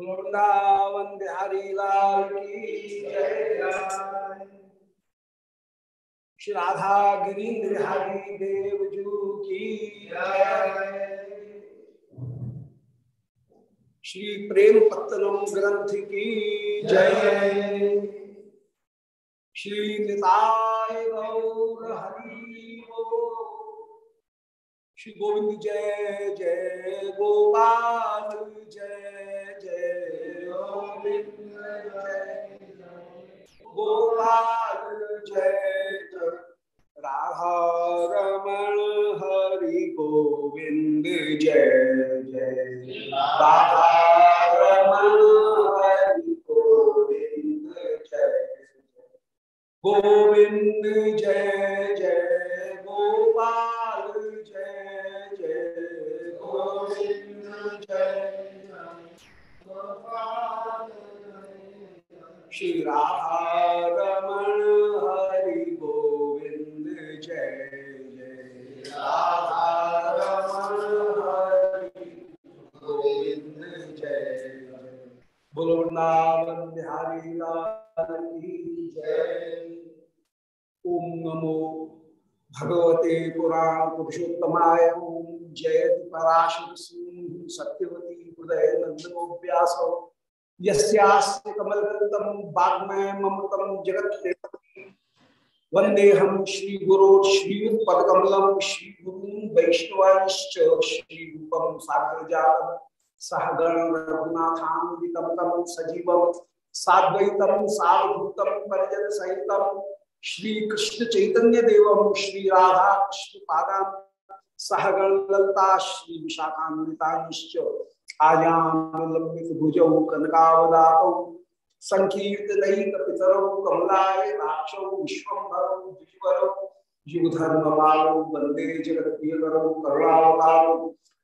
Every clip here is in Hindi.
वृंदावन बिहारी लाल की श्री राधा गिरीन्द्र बिहारी देव जू की श्री प्रेम पत्तनम ग्रंथ की जय। श्री निताय गौर हरि श्री गोविंद जय जय गोपाल, जय जय गोविंद गोपाल, जय जय। राधा हरि गोविंद जय जय। राधा रमण गोविंद जय जय गोपाल जय जय गोविंद जय गोपाल। श्री राधा रमण बोलो वृंदावन बिहारी लाल की जय। ओम नमो भगवते पुराण पुरुषोत्तमाय ओम। जयति पराशर सिंह सत्यवती हृदय नंदनो व्यास। यस्यास्य कमलगंतम वाग्मय ममतम जगत वंदेहम श्री गुरु श्रीयुत्पकमलम श्री गुरु वैष्णवांश्च श्री रूपम सागर जातम सहगण रघुनाथान्वितम तम सजीवम साद्वैतम सावधूतम परिजन सहितम श्री कृष्ण चैतन्य देवम श्री राधा कृष्ण पादा सहगण ललता श्री विशाखान्विताश्च आयालंबित भुजौ कनकावदातौ संकीर्तनैक पितरौ कमलाय राक्षौ विश्वम्भरौ द्विवरौ युगधर्मपालौ वंदे जगत्प्रियकरौ करुणावतारौ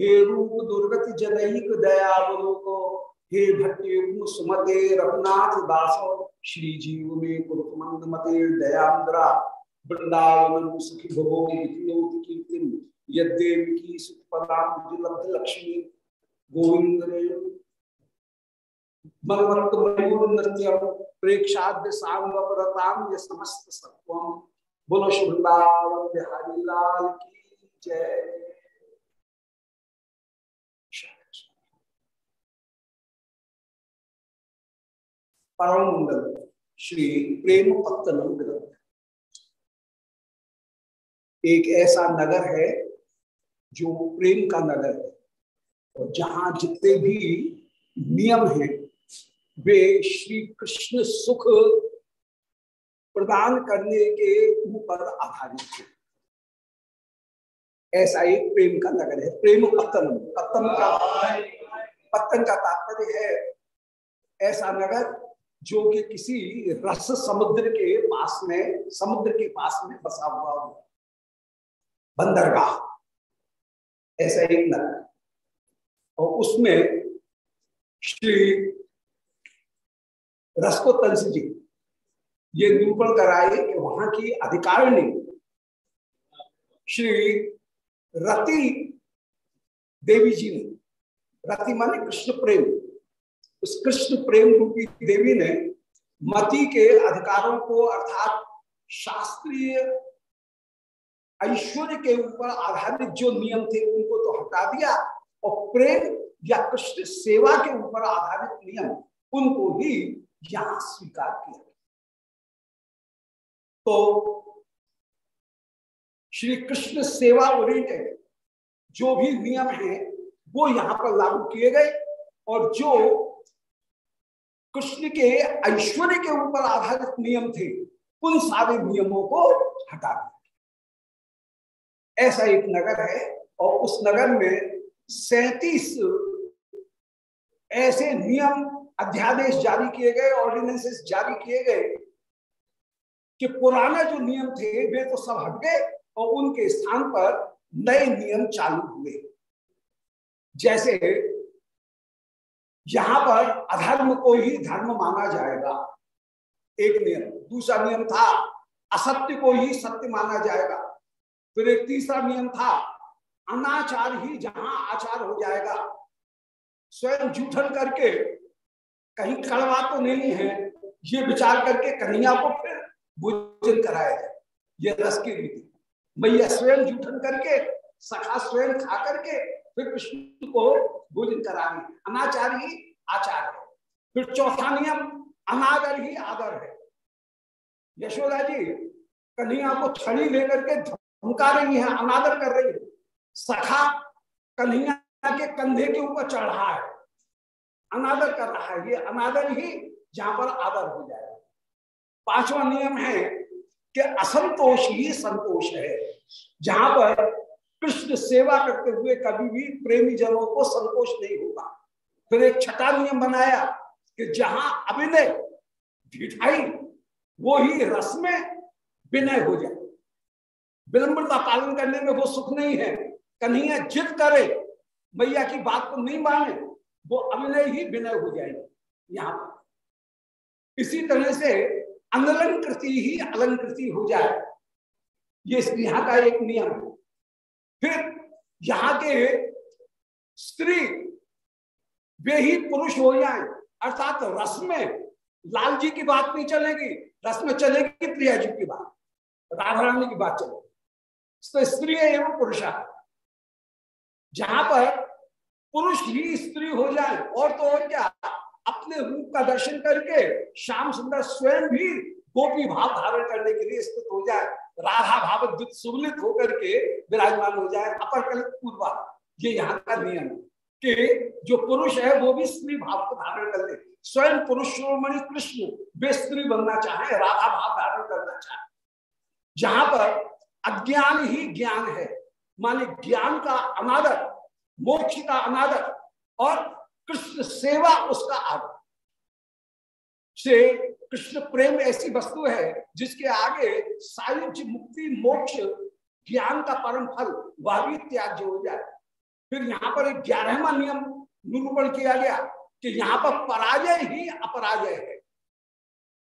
हे रूप दुर्गति जनईक दयावलोको हे भट्टयुग्म सुमते रघुनाथ दासो, श्री जीव में कुरुमंद मते दयांद्रा, वृंदावन सुखी भवो कीर्तिम यद्देवी की सुखपदा लक्ष्मी, गोविंद मलवंत मयूर नृत्य प्रेक्षाद्य सांगवरताम ये समस्त सत्वम। बोलो शुभृंदावन बिहारी लाल की जय। परम मंगल श्री प्रेम पत्तनम ग्रंथ एक ऐसा नगर है जो प्रेम का नगर है। और जहाँ जितने भी नियम है, वे श्री कृष्ण सुख प्रदान करने के ऊपर आधारित है। ऐसा एक प्रेम का नगर है। प्रेम पत्तन पत्तन का पत्तन का तात्पर्य है, ऐसा नगर जो कि किसी रस समुद्र के पास में, समुद्र के पास में बसा हुआ हो। बंदरगाह, ऐसा एक नगर। और उसमें श्री रसको तंस जी, ये निरूपण कराए कि वहाँ की अधिकारिणी श्री रति देवी जी ने, रति माने कृष्ण प्रेम उस कृष्ण प्रेम रूपी देवी ने मति के अधिकारों को अर्थात शास्त्रीय ऐश्वर्य के ऊपर आधारित जो नियम थे, उनको तो हटा दिया और प्रेम या कृष्ण सेवा के ऊपर आधारित नियम उनको ही यहाँ स्वीकार किया तो श्री कृष्ण सेवा ओरिएंटेड जो भी नियम है, वो यहाँ पर लागू किए गए और जो कृष्ण के ऐश्वर्य के ऊपर आधारित नियम थे, उन सारे नियमों को हटा दिया। ऐसा एक नगर है और उस नगर में सैतीस ऐसे नियम अध्यादेश जारी किए गए ऑर्डिनेंसेस जारी किए गए कि पुराने जो नियम थे, वे तो सब हट गए और उनके स्थान पर नए नियम चालू हुए। जैसे यहाँ पर अधर्म को ही धर्म माना जाएगा। एक नियम। दूसरा नियम था, असत्य को ही सत्य माना जाएगा। फिर एक तीसरा नियम था, अनाचार ही जहाँ आचार हो जाएगा। स्वयं जूठन करके कहीं कड़वा तो नहीं है, ये विचार करके कन्हैया को फिर भोजन कराया जाए। ये रस की रीति। मैया स्वयं जूठन करके, सखा स्वयं खा करके फिर कृष्ण को भोजन करानी अनाचार ही आचार है। फिर चौथा नियम, अनादर ही आदर है। यशोदा जी, कन्हैया को छड़ी लेकर के धमका रही है, अनादर कर रही है। सखा कन्हैया के कंधे के ऊपर चढ़ है। अनादर कर रहा है, ये अनादर ही जहाँ पर आदर हो जाएगा पांचवा नियम है कि असंतोष ही संतोष है। जहाँ पर कृष्ण सेवा करते हुए कभी भी प्रेमी जनों को संकोच नहीं होगा। फिर एक छठा नियम बनाया कि जहाँ अभिनय ढिठाई, वो ही रस में विनय हो जाए। विलंबता पालन करने में वो सुख नहीं है। कन्हैया जिद करे, मैया की बात को नहीं माने, वो अभिनय ही विनय हो जाएगी यहाँ पर। इसी तरह से अनलंकृति ही अलंकृति हो जाए। ये यहाँ का एक नियम है। फिर यहाँ के स्त्री वे ही पुरुष हो जाए। अर्थात रस में लाल जी की बात नहीं चलेगी, रस में चलेगी प्रिया जी की बात। राधा रानी की बात चलेगी। तो स्त्री एवं पुरुष जहाँ पर पुरुष ही स्त्री हो जाए, और तो और क्या? अपने रूप का दर्शन करके श्याम सुंदर स्वयं भी गोपी भाव धारण करने के लिए स्थित हो जाए। राधा भाव सुगलित होकर के विराजमान हो जाए, अपर पूर्वा। ये यहाँ का नियम कि जो पुरुष है, वो भी स्त्री भाव को धारण कर ले। स्वयं पुरुष शिरोमणि कृष्ण, वे स्त्री बनना चाहे, राधा भाव धारण करना चाहे। जहाँ पर अज्ञान ही ज्ञान है, माने ज्ञान का अनादर, मोक्ष का अनादर और कृष्ण सेवा उसका आदर। से कृष्ण प्रेम ऐसी वस्तु है, जिसके आगे सायुज मुक्ति, मोक्ष, ज्ञान का परम फल वह भी त्याज्य हो जाए। फिर यहाँ पर एक ग्यारहवा नियम निरूपण किया गया कि यहाँ पर पराजय ही अपराजय है।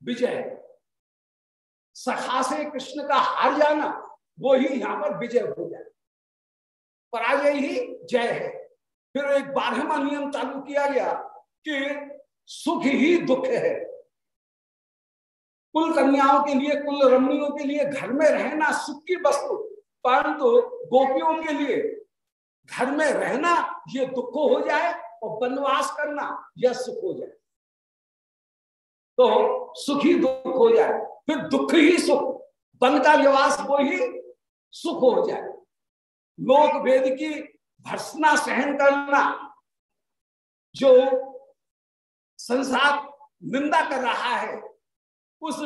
विजय। सखा से कृष्ण का हार जाना, वो ही यहाँ पर विजय हो जाए। पराजय ही जय है। फिर एक बारहवा नियम चालू किया गया कि सुख ही दुख है। कुल कन्याओं के लिए, कुल रमणियों के लिए, घर में रहना सुख की वस्तु, परंतु गोपियों के लिए घर में रहना, ये दुख हो जाए और वनवास करना, यह सुख हो जाए। तो सुख ही दुख हो जाए, फिर दुख ही सुख, वन का निवास वो ही सुख हो जाए। लोक वेद की भर्सना सहन करना, जो संसार निंदा कर रहा है उस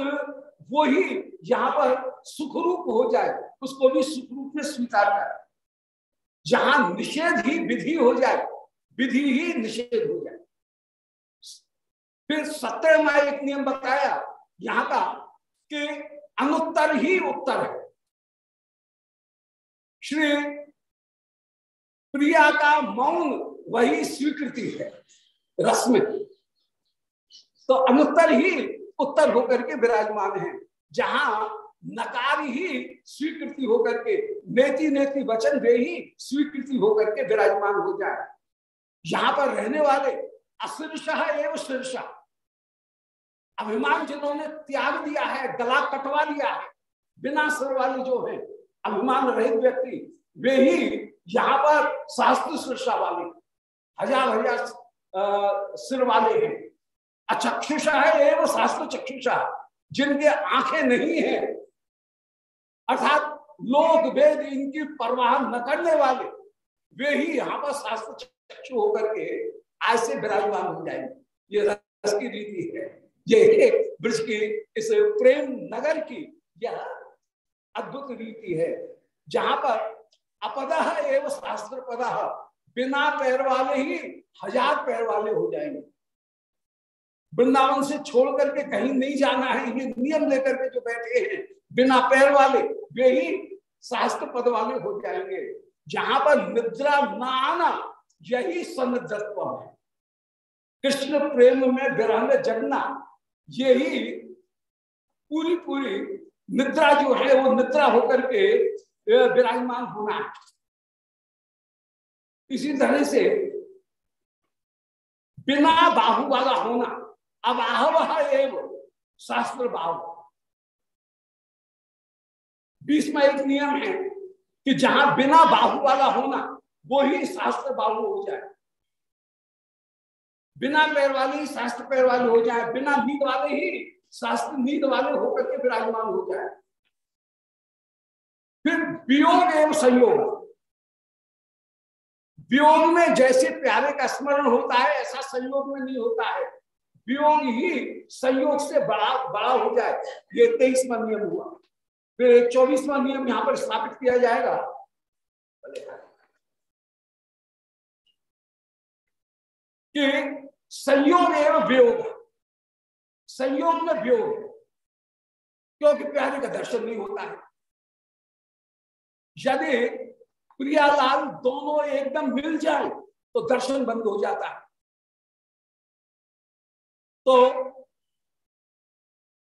वो ही यहाँ पर सुखरूप हो जाए, उसको भी सुखरूप में स्वीकार कर। जहाँ निषेध ही विधि हो जाए, विधि ही निषेध हो जाए। फिर सत्य में एक नियम बताया, यहाँ का कि अनुत्तर ही उत्तर है। श्री प्रिया का मौन वही स्वीकृति है, रस में। तो अनुत्तर ही उत्तर होकर के विराजमान है, जहाँ नकार ही स्वीकृति होकर के, नेति नेति वचन वे ही स्वीकृति होकर के विराजमान हो जाए। यहाँ पर रहने वाले अशीर्षा एवं शीर्षा। अभिमान जिन्होंने त्याग दिया है, गला कटवा लिया है, बिना सिर वाले जो है, अभिमान रहित व्यक्ति, वे ही यहाँ पर शास्त्र शीर्षा वाले, हज़ार हज़ार सिर वाले हैं। अचक्षुषा है एवं शास्त्र चक्षुषा। जिनके आँखें नहीं है, अर्थात लोग वेद इनकी परवाह न करने वाले, वे ही यहाँ पर शास्त्र चक्षु होकर के आज से विराजमान हो जाएँगे। ये रस की रीति है। ये ब्रज की इस प्रेम नगर की यह अद्भुत रीति है, जहाँ पर अपद एवं शास्त्र पद बिना पैर वाले ही हज़ार पैर वाले हो जाएँगे। वृंदावन से छोड़ करके कहीं नहीं जाना है, ये नियम लेकर के जो बैठे हैं, बिना पैर वाले, वे ही शास्त्र पद वाले हो जाएँगे। जहाँ पर निद्रा न आना यही सन्निधत्व है। कृष्ण प्रेम में विरह में जगना यही पूरी पूरी निद्रा जो है, वो निद्रा होकर के विराजमान होना इसी तरह से बिना बाहु वाला होना आह एवं शास्त्र बाहु बीसवा एक नियम है कि जहाँ बिना बाहु वाला होना वो ही शास्त्र बाहु हो जाए। बिना पैर वाले ही शास्त्र पैर वाले हो जाए, बिना नींद वाले ही शास्त्र नींद वाले होकर के विराजमान हो जाए। फिर वियोग एवं संयोग। वियोग में जैसे प्यारे का स्मरण होता है, ऐसा संयोग में नहीं होता है। वियोग ही संयोग से बड़ा बड़ा हो जाए। ये तेईसवा नियम हुआ। फिर चौबीसवा नियम यहाँ पर स्थापित किया जाएगा। कि संयोग एवं वियोग संयोग में वियोग क्योंकि प्यारे का दर्शन नहीं होता है। यदि प्रियालाल दोनों एकदम मिल जाए तो दर्शन बंद हो जाता है। तो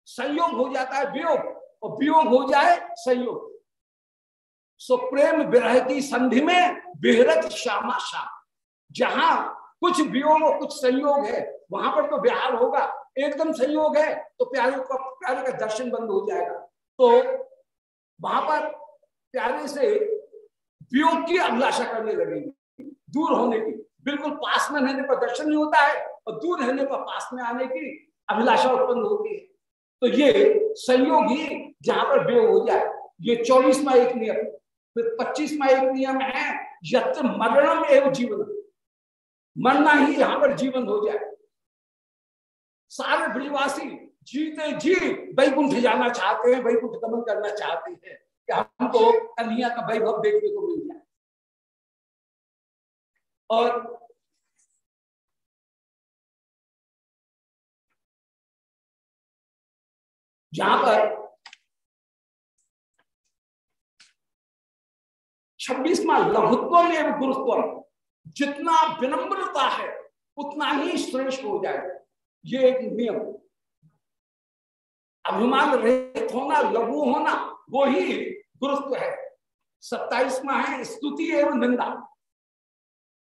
संयोग हो जाता है वियोग, और वियोग हो जाए संयोग। सो प्रेम विरह की संधि में बेहरत श्यामा श्याम। जहाँ कुछ वियोग और कुछ संयोग है, वहाँ पर तो बिहार होगा। एकदम संयोग है तो प्यारे का प्यारे का दर्शन बंद हो जाएगा। तो वहाँ पर प्यारे से वियोग की अभिलाषा करने लगेगी, दूर होने की। बिल्कुल पास में रहने पर दर्शन नहीं होता है। और दूर रहने पर पास में आने की अभिलाषा उत्पन्न होती है। तो ये संयोग ही जहाँ पर वियोग हो जाए, ये चौबीसवा एक नियम, फिर पच्चीसवा एक नियम है, यत्र मरणम एवं जीवन मरना ही यहाँ पर जीवन हो जाए। सारे ब्रिजवासी जीते जी वैकुंठ जाना चाहते हैं, वैकुंठ गमन करना चाहते हैं कि हमको कन्हैया का वैभव देखने को मिल जाए। और जहाँ पर छब्बीसवा लघुत्व एवं गुरुत्व जितना विनम्रता है, उतना ही श्रेष्ठ हो जाए। ये एक नियम। अभिमान रहित होना, लघु होना, वो ही गुरुत्व है। सत्ताईसवा है, स्तुति एवं निंदा।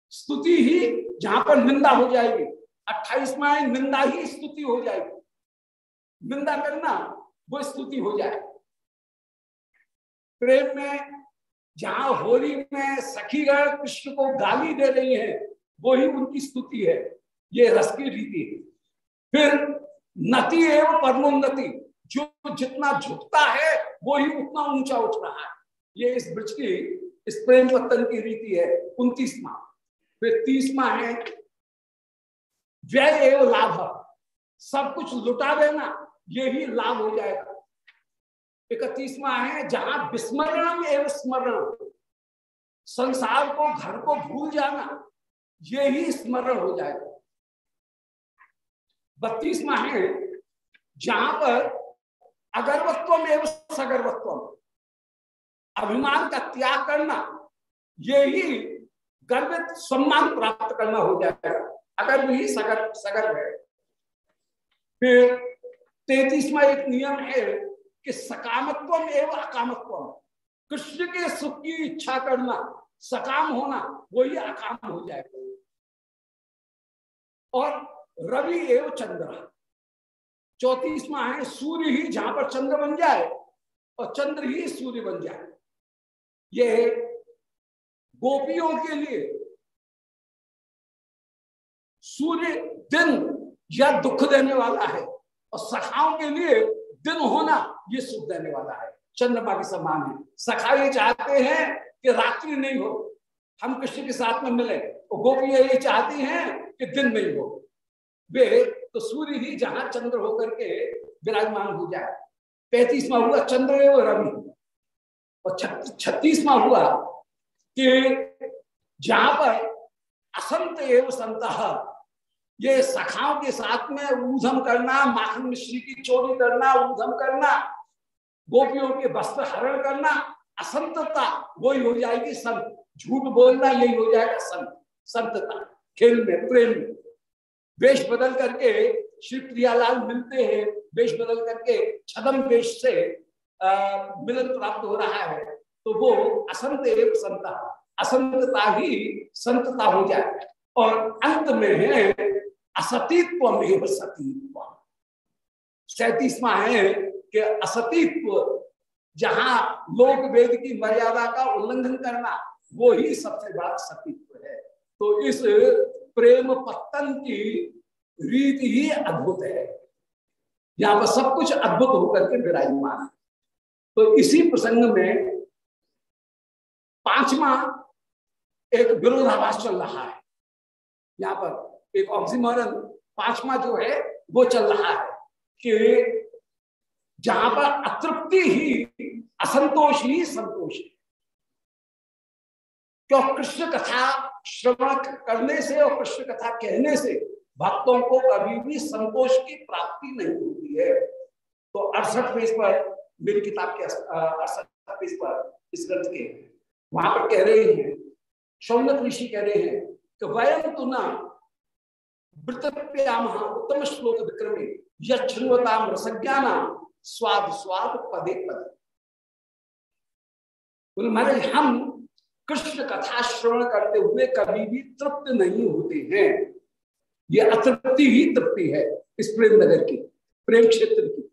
स्तुति ही जहाँ पर निंदा हो जाएगी अट्ठाईसवा है, निंदा ही स्तुति हो जाएगी। निंदा करना, वो स्तुति हो जाए। प्रेम में, जहाँ होली में सखीगण कृष्ण को गाली दे रही है वो ही उनकी स्तुति है। ये रस की रीति है। फिर नति एवं परमोन्नति, जो जितना झुकता है वो ही उतना ऊँचा उठ रहा है। ये इस ब्रज की, इस प्रेम पत्तन की रीति है। उन्तीसवा। फिर तीसवा है, व्यय एवं लाभ। सब कुछ लुटा देना ये ही लाभ हो जाएगा। इकतीसवा है, जहाँ विस्मरणम एवं स्मरण संसार को, घर को भूल जाना ये ही स्मरण हो जाएगा। बत्तीसवा है, जहाँ पर अगर्वत्व एवं सगर्वत्व अभिमान का त्याग करना ये ही गर्वित सम्मान प्राप्त करना हो जाएगा। अगर भी सगर सगर है, फिर तैतीसवा एक नियम है कि सकामत्व एवं अकामत्व कृष्ण के सुख की इच्छा करना, सकाम होना वही अकाम हो जाएगा। और रवि एवं चंद्र। चौतीसवा है सूर्य ही जहाँ पर चंद्र बन जाए और चंद्र ही सूर्य बन जाए। ये गोपियों के लिए सूर्य दिन या दुख देने वाला है। और सखाओं के लिए दिन होना ये सुख देने वाला है। चंद्रमा के समान है। सखा ये चाहते हैं कि रात्रि नहीं हो। हम कृष्ण के साथ में मिले और गोपियाँ ये चाहती हैं कि दिन नहीं हो। वे तो सूर्य ही जहाँ चंद्र होकर के विराजमान हो जाए। पैंतीसवा हुआ चंद्र एवं रवि। और छत्तीसवा हुआ कि जहाँ पर असंत एवं संत ये सखाओं के साथ में ऊधम करना, माखन मिश्री की चोरी करना, ऊधम करना, गोपियों के वस्त्र हरण करना असंतता वही हो जाएगी संत। झूठ बोलना, यही हो जाएगा संत। संतता, खेल में, प्रेम में। वेश बदल करके श्री प्रियालाल मिलते हैं। वेश बदल करके छदम वेश से मिलन प्राप्त हो रहा है। तो वो असंत एक संता असंतता ही संतता हो जाए और अंत में है, असतीत्व सतीत्व। सैतीसवा है कि असतीत्व, जहाँ लोक वेद की मर्यादा का उल्लंघन करना, वो ही सबसे बड़ा सतीत्व है। तो इस प्रेम पत्तन की रीति ही अद्भुत है। यहाँ पर सब कुछ अद्भुत होकर के विराजमान है। तो इसी प्रसंग में पांचवा एक विरोधाभास चल रहा है। यहाँ पर एक ऑक्सीमोरन पांचवा जो है, वो चल रहा है कि जहाँ पर अतृप्ति ही, असंतोष ही संतोष है। क्यों कृष्ण कथा श्रवण करने से और कृष्ण कथा कहने से भक्तों को कभी भी संतोष की प्राप्ति नहीं होती है। तो अड़सठ पेज पर, मेरी किताब के अड़सठ पेज पर इस ग्रंथ के, वहाँ पर कह रहे हैं शौनक ऋषि कह रहे हैं कि वयम तो न उत्तम श्लोक विक्रमे यछुवताम रसज्ञाना स्वाद स्वाद पदे पदे। महाराज, हम कृष्ण कथा श्रवण करते हुए कभी भी तृप्त नहीं होते हैं। ये अतृप्ति ही तृप्ति है इस प्रेम नगर की, प्रेम क्षेत्र की।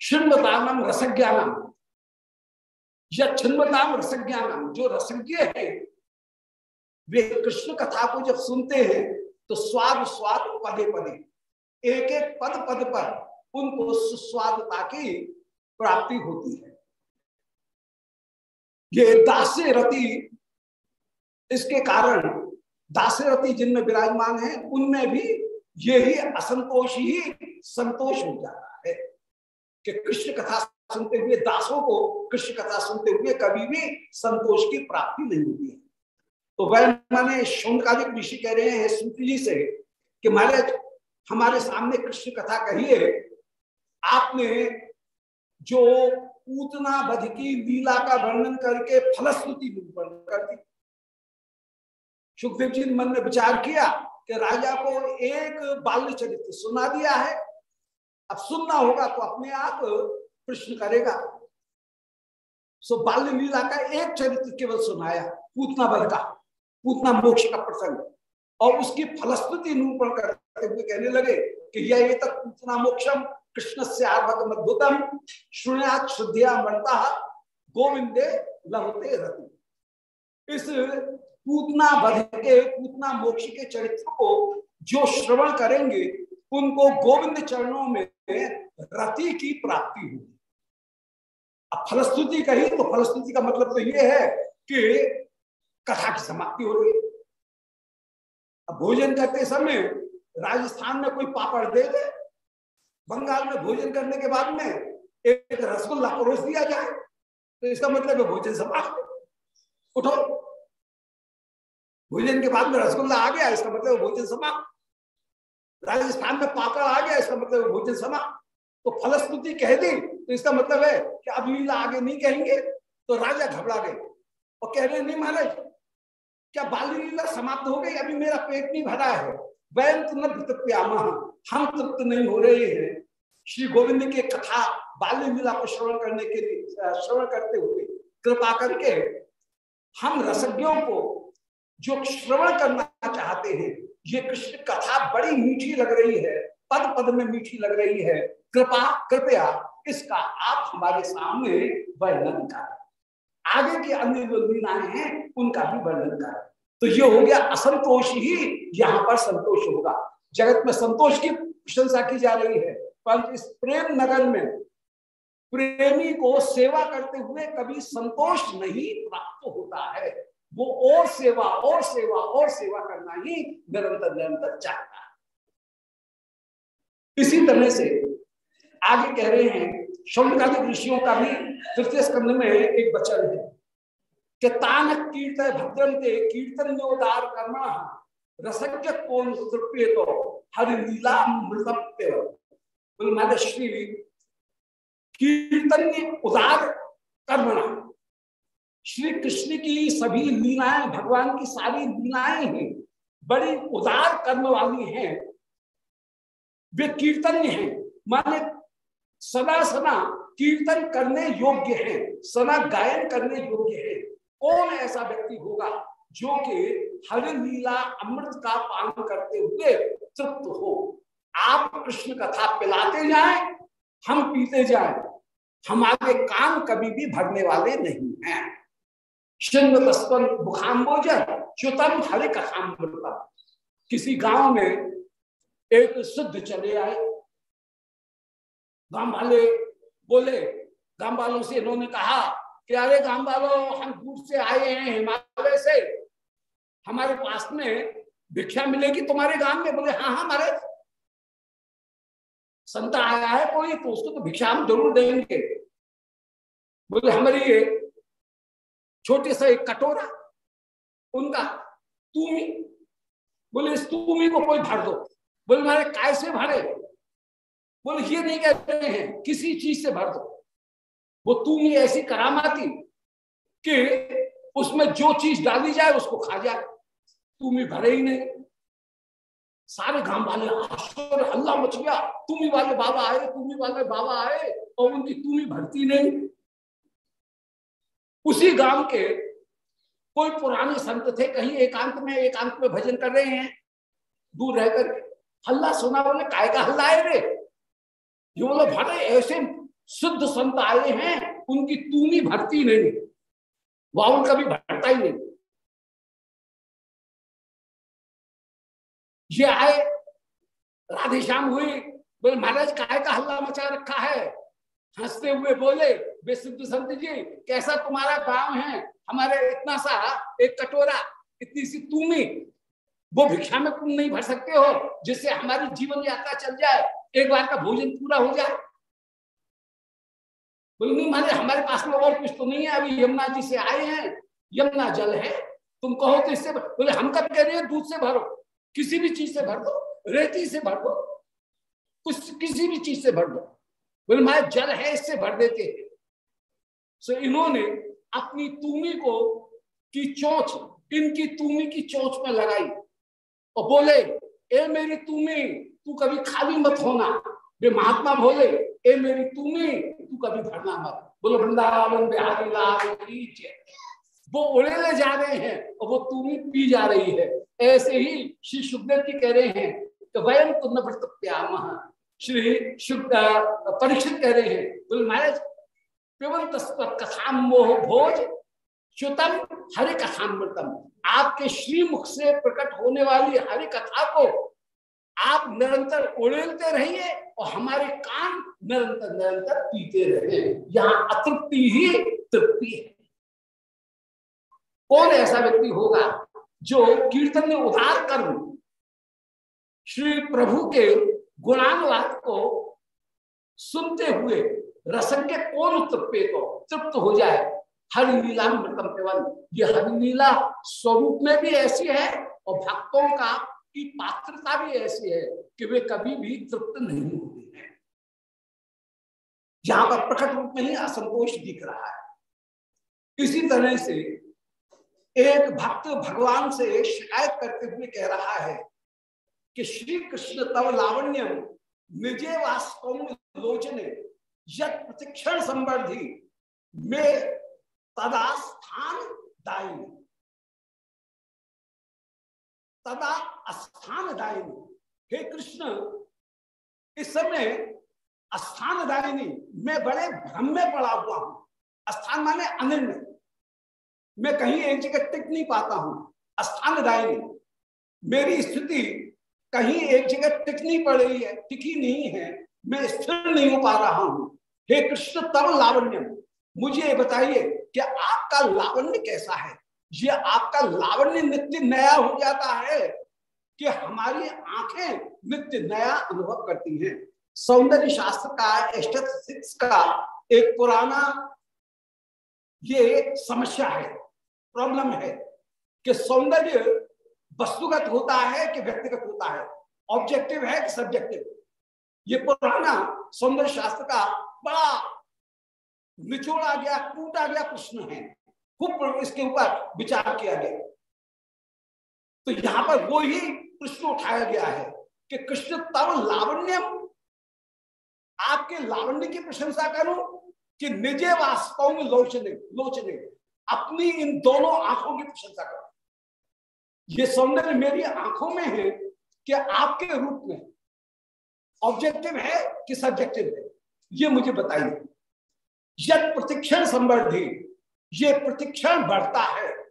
श्रृंगतानम रसज्ञानम या छिन्मताम रसज्ञानम जो रसज्ञ है वे कृष्ण कथा को जब सुनते हैं तो स्वाद स्वाद पदे पदे। एक एक पद पद पर उनको सुस्वादता की प्राप्ति होती है। ये दास्य रति, इसके कारण दास्य रति जिनमें विराजमान है, उनमें भी यही असंतोष ही संतोष हो जाता है कि कृष्ण कथा सुनते हुए, दासों को कृष्ण कथा सुनते हुए कभी भी संतोष की प्राप्ति नहीं होती है। तो वह मैंने शौनकादिक ऋषि कह रहे हैं सुति जी से, कि महाराज, हमारे सामने कृष्ण कथा कहिए आपने जो पूतना बध की लीला का वर्णन करके फलश्रुति निरूपण कर दी। सुखदेव जी ने मन में विचार किया कि राजा को एक बाल्य चरित्र सुना दिया है। अब सुनना होगा तो अपने आप प्रश्न करेगा। सो बाल्य लीला का एक चरित्र केवल सुनाया पूतना बल का। पूतना मोक्ष का प्रसंग। और उसकी फलस्तुति निरूपण करते हुए कहने लगे कि यह तक पूतना मोक्षम कृष्ण से आर्भकमद्भुतम शुण्यात शुद्धिया मरता गोविंदे लभते रति। इस पूतना बध के, पूतना मोक्ष के चरित्र को जो श्रवण करेंगे, उनको गोविंद चरणों में रति की प्राप्ति होगी। फलस्तुति कही तो फलस्तुति का मतलब तो ये है कि कथा की समाप्ति हो रही अब भोजन करते समय राजस्थान में कोई पापड़ दे दे, बंगाल में भोजन करने के बाद में एक रसगुल्ला परोस दिया जाए तो इसका मतलब है भोजन समाप्त। उठो। भोजन के बाद में रसगुल्ला आ गया, इसका मतलब भोजन समाप्त। राजस्थान में पापड़ आ गया, इसका मतलब भोजन समाप्त। तो फलस्तुति कह दी तो इसका मतलब है कि अब लीला आगे नहीं कहेंगे तो राजा घबरा गए। और कह रहे, नहीं महाराज क्या बाल लीला समाप्त हो गई? अभी मेरा पेट नहीं भरा है। वैन न हम तृप्त नहीं हो रहे हैं। श्री गोविंद की कथा बाल्य लीला को श्रवण करने के लिए श्रवण करते हुए कृपा करके हम रसज्ञों को जो श्रवण करना चाहते हैं, ये कृष्ण कथा बड़ी मीठी लग रही है, पद पद में मीठी लग रही है। कृपा, कृपया इसका आप हमारे सामने वर्णन कर। आगे के अन्य जो लीलाएँ हैं, उनका भी वर्णन कर। तो ये हो गया असंतोष ही, यहाँ पर संतोष होगा। जगत में संतोष की प्रशंसा की जा रही है। परंतु इस प्रेम नगर में प्रेमी को सेवा करते हुए कभी संतोष नहीं प्राप्त होता है। वो और सेवा और सेवा और सेवा करना ही निरंतर निरंतर चाहता है। इसी तरह से आगे कह रहे हैं शौनकालिक ऋषियों का भी तृतीय स्कंध में एक वचन है कि तान कीर्तन भद्रम के कीर्तन कर्मा, रसज्ञ कौन तृप्य तो हरि लीला मृतप्य। श्री कीर्तन उदार कर्मणा श्री कृष्ण की सभी लीलाएँ, भगवान की सारी लीलाएँ हैं, बड़ी उदार कर्म वाली हैं, वे कीर्तन्य हैं। माने सदा सदा कीर्तन करने योग्य है, सदा गायन करने योग्य है। कौन ऐसा व्यक्ति होगा जो कि हरि लीला अमृत का पान करते हुए तृप्त हो? आप कृष्ण कथा पिलाते जाए, हम पीते जाए। हमारे काम कभी भी भरने वाले नहीं हैं। च्युतम हरि कथामृतम किसी गाँव में एक सिद्ध चले आए गाँव वाले बोले गाँव वालों से इन्होंने कहा कि अरे गाँव वालों हम दूर से आए हैं हिमालय से। हमारे पास में भिक्षा मिलेगी तुम्हारे गाँव में? बोले हाँ हाँ हमारे संत आया है कोई तो उसको तो भिक्षा हम ज़रूर देंगे। बोले, हमारी ये छोटे सा एक कटोरा, उनका तुमी, बोले, इस तुमी को कोई भर दो। बोले मारे काय से भरे? बोले, ये नहीं कहते हैं, किसी चीज़ से भर दो। वो तुमी ऐसी करामाती कि उसमें जो चीज़ डाली जाए, उसको खा जाए। तुम्हें भरे ही नहीं। सारे गाँव वाले आश्चर्य हल्ला मच गया तुम्ही वाले बाबा आए तुम्ही वाले बाबा आए, और उनकी तुम्ही भरती नहीं। उसी गाँव के कोई पुराने संत थे, कहीं एकांत में एकांत में भजन कर रहे हैं, दूर रहकर हल्ला सुना, बोले काय का हल्ला है रे? ये बोले भरे ऐसे शुद्ध संत आए हैं, उनकी तूमी भरती नहीं वाउल कभी भरता ही नहीं। ये आए, राधे श्याम हुई बोले, महाराज काय का हल्ला मचा रखा है? हँसते हुए बोले वे सिद्ध संत जी, कैसा तुम्हारा गाँव है? हमारे इतना सा, एक कटोरा, इतनी सी तुम्ही वो भिक्षा में तुम नहीं भर सकते हो, जिससे हमारी जीवन यात्रा चल जाए। एक बार का भोजन पूरा हो जाए। बोले, नहीं माने, हमारे पास में और कुछ तो नहीं है। अभी यमुना जी से आए हैं, यमुना जल है। तुम कहो तो इससे बोले, हम कब कह रहे हैं, दूध से भरो, किसी भी चीज़ से भर दो, रेती से भर दो, कुछ, किसी भी चीज़ से भर दो। बोले मैं जल है, इससे भर देते हैं। सो इन्होंने अपनी तूमी को की चोच, इनकी तूमी की चोच में लगाई। और बोले, ए मेरी तूमी तू कभी खाली मत होना। वे महात्मा बोले, ए मेरी तूमी तू कभी भरना मत। बोलो, वृंदावन बिहारी लाल वो उड़ेले जा रहे हैं और वो तूमी पी जा रही है। ऐसे ही श्री सुखदेव जी कह रहे हैं तो वयम तो नृत्याम श्री परीक्षित कह रहे हैं, बोले महाराज, पिबंत कथा मोह भोज, च्युतम हरि कथामृतम आपके श्रीमुख से प्रकट होने वाली हरि कथा को आप निरंतर उड़ेलते रहिए और हमारे कान निरंतर निरंतर पीते रहे। यहाँ अतृप्ति ही तृप्ति है। कौन ऐसा व्यक्ति होगा जो कीर्तन में उदार कर्म श्री प्रभु के गुणानुवाद को सुनते हुए रसज्ञ कौन तृप्य को तृप्त हो जाए? हरि लीला मृतम ये हरि लीला स्वरूप में भी ऐसी है और भक्तों का की पात्रता भी ऐसी है कि वे कभी भी तृप्त नहीं होते हैं। जहाँ पर प्रकट रूप में ही असंतोष दिख रहा है। इसी तरह से एक भक्त भगवान से शिकायत करते हुए कह रहा है कि श्री कृष्ण तव लावण्यम निजे वास्तव लोचने यद प्रतिक्षण में तदा स्थान दायिनी। तदा स्थान दायिनी हे कृष्ण, इस समय स्थान दायिनी मैं बड़े भ्रम में पड़ा हुआ हूँ। स्थान माने अनिर्णय मैं कहीं एक जगह टिक नहीं पाता हूँ। स्थान दायनी मेरी स्थिति कहीं एक जगह टिक नहीं पड़ रही है, टिकी नहीं है, मैं स्थिर नहीं हो पा रहा हूँ। हे कृष्ण, तब लावण्य मुझे बताइए कि आपका लावण्य कैसा है? ये आपका लावण्य नित्य नया हो जाता है। कि हमारी आँखें नित्य नया अनुभव करती हैं। सौंदर्य शास्त्र का एस्टेटिक्स का एक पुराना ये समस्या है प्रॉब्लम है कि सौंदर्य वस्तुगत होता है कि व्यक्तिगत होता है। ऑब्जेक्टिव है कि सब्जेक्टिव ये पुराना सौंदर्य शास्त्र का बड़ा निचोड़ा गया, टूटा गया प्रश्न है। खूब इसके ऊपर विचार किया गया। तो यहाँ पर वो ही प्रश्न उठाया गया है कि कृष्ण तब लावण्य आपके लावण्य की प्रशंसा करूँ कि निजे वास्तव में लोचने लोचने, अपनी इन दोनों आँखों की प्रशंसा करूँ। ये सौंदर्य मेरी आँखों में है कि आपके रूप में। ऑब्जेक्टिव है कि सब्जेक्टिव है। ये मुझे बताइए। यद प्रतिक्षण संवर्धी, ये प्रतिक्षण बढ़ता है।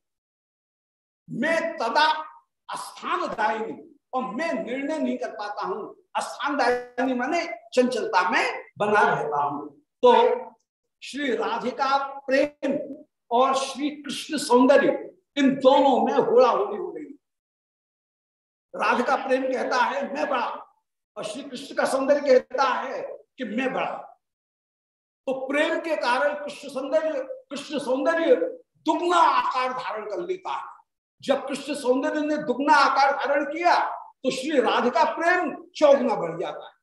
मैं तदा अस्थान दायनी और मैं निर्णय नहीं कर पाता हूँ। अस्थान दायनी माने चंचलता में बना रहता हूँ। तो श्री राधिका प्रेम और श्री कृष्ण सौंदर्य, इन दोनों में होड़ा होली हो रही राधिका प्रेम कहता है, मैं बड़ा। और श्री कृष्ण का सौंदर्य कहता है कि मैं बड़ा। तो प्रेम के कारण कृष्ण सौंदर्य कृष्ण सौंदर्य दुगना आकार धारण कर लेता है। जब कृष्ण सौंदर्य ने दुगना आकार धारण किया तो श्री राधिका प्रेम चौगना बढ़ जाता है।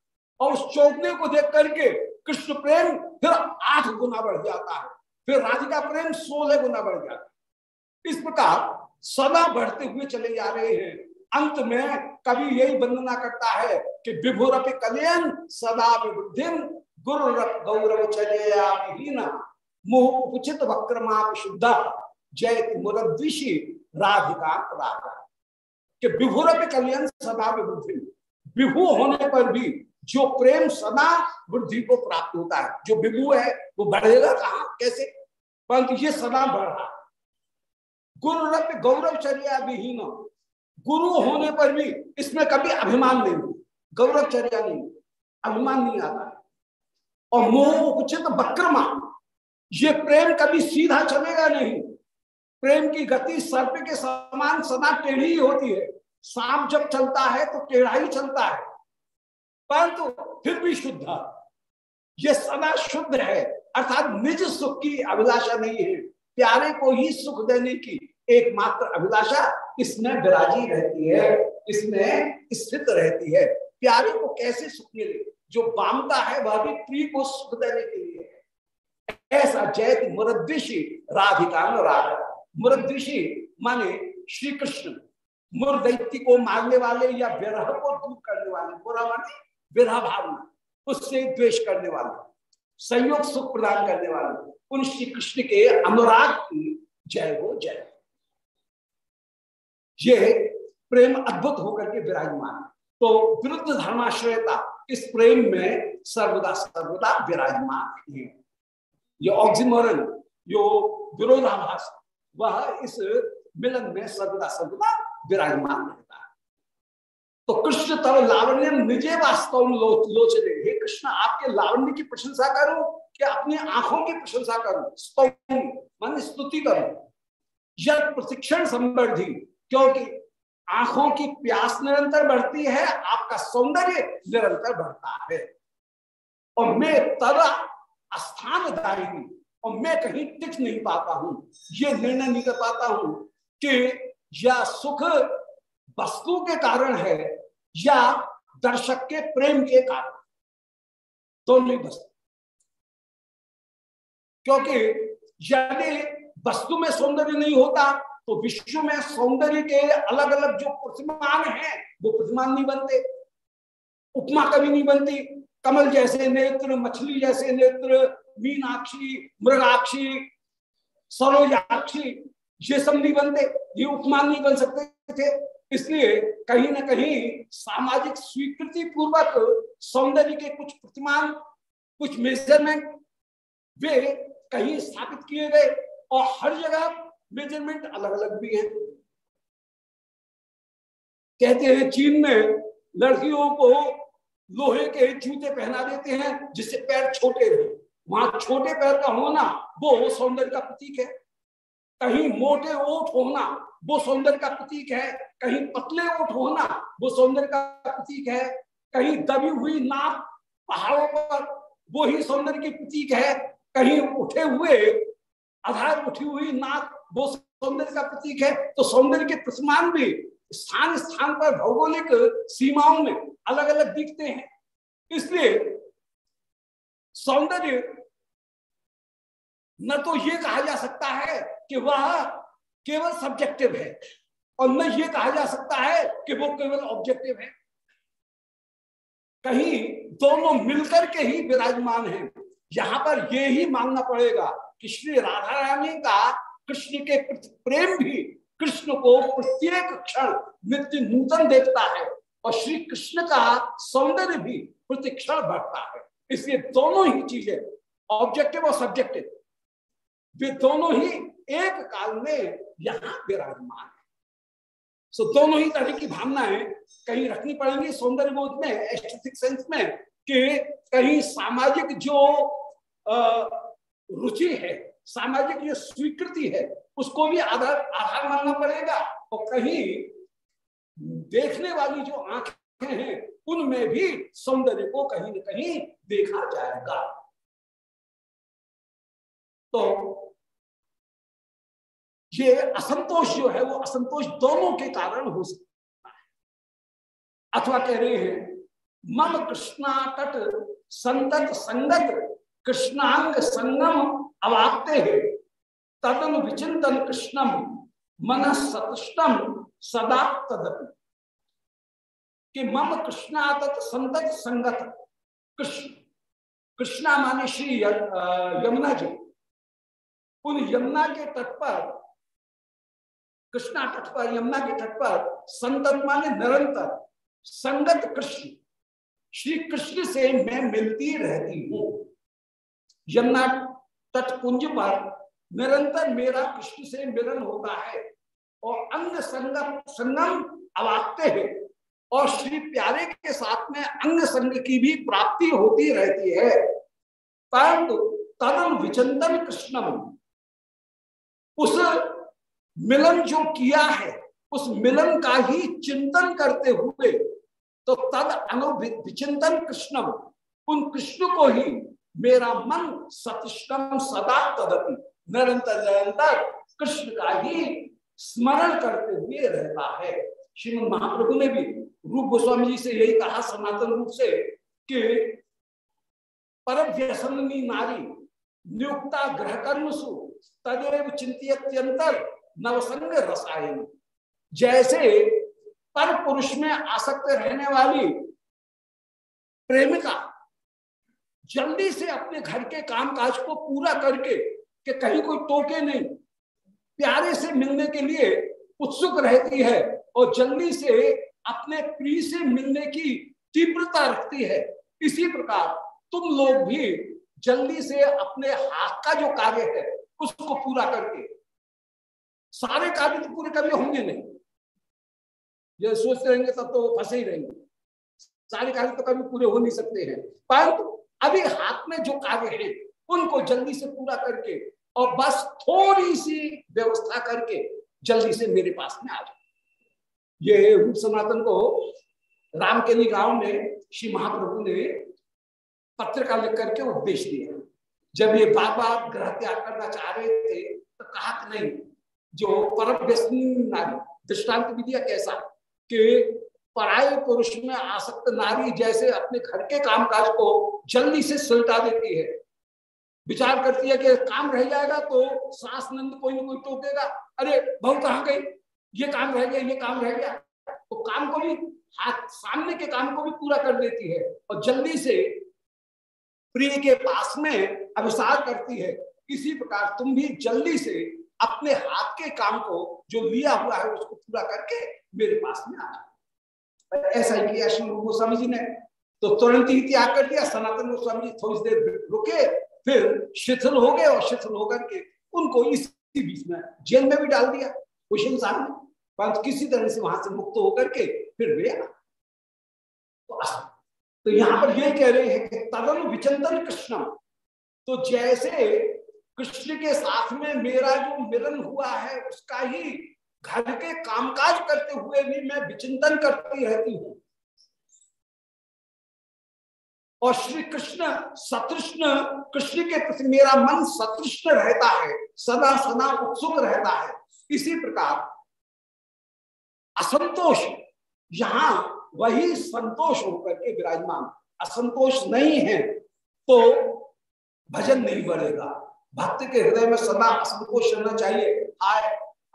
और उस चौगने को देख करके कृष्ण प्रेम फिर आठ गुना बढ़ जाता है। फिर राधिका प्रेम सोलह गुना बढ़ जाता है। इस प्रकार सदा बढ़ते हुए चले जा रहे हैं। अंत में कभी यही वंदना करता है कि विभुरपि कल्याण सदा विबुद्धि गुरु गौरव चले मोह उपचित वक्रमा शुद्ध। जय मुरद्विषी राधिका राधा। कि विभुरपि कल्याण सदा विबुद्धि। विभु होने पर भी जो प्रेम सदा वृद्धि को प्राप्त होता है, जो विभु है, वो बढ़ेगा कहा? कैसे? परंतु ये सदा बढ़ रहा गुरु गौरव चर्या विहीन। गुरु होने पर भी इसमें कभी अभिमान नहीं गौरव चर्या नहीं अभिमान नहीं आता और मोह उपचित बक्रमा ये प्रेम कभी सीधा चलेगा नहीं। प्रेम की गति सर्प के समान सदा टेढ़ी ही होती है। सांप जब चलता है तो टेढ़ा ही चलता है। परंतु फिर भी शुद्ध ये सदा शुद्ध है। अर्थात निज सुख की अभिलाषा नहीं है। प्यारे को ही सुख देने की एकमात्र अभिलाषा इसमें विराजी रहती है। इसमें स्थित रहती है। प्यारे को कैसे सुख मिले? जो बामता है वह भी प्रिय को सुख देने के लिए ऐसा जैत मुरदृषि राधिका राधा मुरदृषि माने श्री कृष्ण मुर दैत्य को मारने वाले या विरह को दूर करने वाले, बुरा माने विरह भावना, उससे द्वेष करने वाले, संयोग सुख प्रदान करने वाले, उन श्री कृष्ण के अनुराग की जय हो जय। ये प्रेम अद्भुत होकर के विराजमान तो विरुद्ध धर्माश्रयता, इस प्रेम में सर्वदा सर्वदा विराजमान है। ये ऑक्सीमोरन जो विरोधाभास वह इस मिलन में सर्वदा सर्वदा विराजमान रहता है। तो कृष्ण तब लावण्य निजे वास्तव लो, लोचने हे कृष्ण आपके लावण्य की प्रशंसा करूँ कि अपनी आँखों की प्रशंसा करूँ। मान स्तुति करूँ। यद प्रशिक्षण संवर्धी क्योंकि आँखों की प्यास निरंतर बढ़ती है आपका सौंदर्य निरंतर बढ़ता है। और मैं तदा स्थान दायनी और मैं कहीं टिक नहीं पाता हूँ। ये निर्णय नहीं कर पाता हूँ कि यह सुख वस्तु के कारण है या दर्शक के प्रेम के कारण। दोनों ही वस्तु। क्योंकि यदि वस्तु में सौंदर्य नहीं होता तो विश्व में सौंदर्य के अलग अलग जो प्रतिमान हैं, वो प्रतिमान नहीं बनते। उपमा कभी नहीं बनती। कमल जैसे नेत्र, मछली जैसे नेत्र मीनाक्षी, मृगाक्षी, सरोजाक्षी, ये सब नहीं बनते, ये उपमान नहीं बन सकते थे। इसलिए कहीं ना कहीं सामाजिक स्वीकृति पूर्वक सौंदर्य के कुछ प्रतिमान, कुछ मेज़रमेंट वे कहीं स्थापित किए गए और हर जगह मेज़रमेंट अलग अलग भी है। कहते हैं, चीन में लड़कियों को लोहे के जूते पहना देते हैं, जिससे पैर छोटे रहे वहाँ छोटे पैर का होना, वो सौंदर्य का प्रतीक है। कहीं मोटे ओठ होना, वो सौंदर्य का प्रतीक है। कहीं पतले ओठ होना, वो सौंदर्य का प्रतीक है। कहीं दबी हुई नाक पहाड़ों पर, वो ही सौंदर्य की प्रतीक है। कहीं उठे हुए, आधार उठी हुई नाक, वो सौंदर्य का प्रतीक है। तो सौंदर्य के प्रतिमान भी स्थान स्थान पर भौगोलिक सीमाओं में अलग अलग दिखते हैं। इसलिए सौंदर्य न तो ये कहा जा सकता है कि वह केवल सब्जेक्टिव है और न ये कहा जा सकता है कि वो केवल ऑब्जेक्टिव है। कहीं दोनों मिलकर के ही विराजमान हैं। यहाँ पर ये ही मानना पड़ेगा कि श्री राधा रानी का कृष्ण के प्रेम भी कृष्ण को प्रत्येक क्षण नित्य नूतन देखता है और श्री कृष्ण का सौंदर्य भी प्रतिक्षण बढ़ता है। इसलिए दोनों ही चीज़ें ऑब्जेक्टिव और सब्जेक्टिव वे दोनों ही एक काल में यहाँ विराजमान है। सो दोनों ही तरह की भावनाएँ कहीं रखनी पड़ेंगी सौंदर्य बोध में एस्थेटिक सेंस में, कि कहीं सामाजिक जो रुचि है, सामाजिक जो स्वीकृति है, उसको भी आधार आधार मानना पड़ेगा। और कहीं देखने वाली जो आँखें हैं, उनमें भी सौंदर्य को कहीं न कहीं देखा जाएगा। तो ये असंतोष जो है, वो असंतोष दोनों के कारण हो सकता है। अथवा कह रहे हैं मम कृष्णा तट संगत संगत कृष्णांग संगम अवाप्ते है। तदन विचिंतन कृष्णम, मन सतुष्टम सदा तदपि कि मम कृष्णातत संगत संगत, कृष्ण, कृष्णा माने श्री यमुना जी। उन यमुना के तट पर कृष्णा तट पर यमुना के तट पर संतत माने निरंतर। संगत कृष्ण। श्री कृष्ण से मैं मिलती रहती हूँ। यमुना तटपुंज पर निरंतर मेरा कृष्ण से मिलन होता है और अंग संगम संगम अवागते हैं। और श्री प्यारे के साथ में अंग संग की भी प्राप्ति होती रहती है। परंतु तदन विचंदन कृष्णम। उस मिलन जो किया है, उस मिलन का ही चिंतन करते हुए तो तद अनुचिंतन कृष्णम। उन कृष्ण को ही मेरा मन सतिष्टम सदा तदपि। निरंतर निरंतर कृष्ण का ही स्मरण करते हुए रहता है। श्रीमद महाप्रभु ने भी रूप गोस्वामी जी से यही कहा सनातन रूप से कि पर नारी, नियुक्ता ग्रह कर्म सु तदेव चिंतियंतर नवसंग रसायन जैसे पर पुरुष में आसक्त रहने वाली प्रेमिका जल्दी से अपने घर के कामकाज को पूरा करके कि कहीं कोई टोके नहीं, प्यारे से मिलने के लिए उत्सुक रहती है और जल्दी से अपने प्रिय से मिलने की तीव्रता रखती है। इसी प्रकार तुम लोग भी जल्दी से अपने हाथ का जो कार्य है, उसको पूरा करके सारे कार्य तो पूरे कभी होंगे नहीं। ये सोचते रहेंगे तब तो फंसे ही रहेंगे। सारे कार्य तो कभी पूरे हो नहीं सकते हैं। परंतु अभी हाथ में जो कार्य है, उनको जल्दी से पूरा करके और बस थोड़ी सी व्यवस्था करके जल्दी से मेरे पास में आ जाए ये रूप सनातन को राम के गाँव में श्री महाप्रभु ने पत्रिका लिख करके उपदेश दिया। जब ये बार बार ग्रह त्याग करना चाह रहे थे तो कहा कि नहीं जो परम नारी, दृष्टांत भी दिया कैसा? कि पराय पुरुष में आसक्त नारी जैसे अपने घर के कामकाज को जल्दी से सुलटा देती है। विचार करती है कि काम रह जाएगा तो सास नंद कोई ना कोई टोकेगा। अरे, बहु कहाँ गई? ये काम रह गया, ये काम रह गया। तो काम को भी, हाथ सामने के काम को भी पूरा कर देती है और जल्दी से प्रिय के पास में अभिसार करती है। इसी प्रकार तुम भी जल्दी से अपने हाथ के काम को जो लिया हुआ है उसको पूरा करके मेरे पास में आ जाओ ऐसा ही किया श्री गोस्वामी जी ने। तो तुरंत ही त्याग कर दिया सनातन गोस्वामी जी थोड़ी देर रुके फिर शिथिल हो गए और शिथिल होकर के उनको इसी बीच में जेल में भी डाल दिया कुछ इंसान परंतु किसी तरह से वहाँ से मुक्त होकर के फिर वे तो, तो यहाँ पर ये कह रहे हैं कि तदन विचंदन कृष्णम। तो जैसे कृष्ण के साथ में मेरा जो मिलन हुआ है, उसका ही घर के कामकाज करते हुए भी मैं विचिंतन करती रहती हूँ। और श्री कृष्ण सतृष्ण, कृष्ण के प्रति मेरा मन सतृष्ण रहता है, सदा सदा उत्सुक रहता है। इसी प्रकार असंतोष, यहाँ वही संतोष होकर के विराजमान। असंतोष नहीं है तो भजन नहीं बढ़ेगा। भक्त के हृदय में सदा असंतोष रहना चाहिए। आज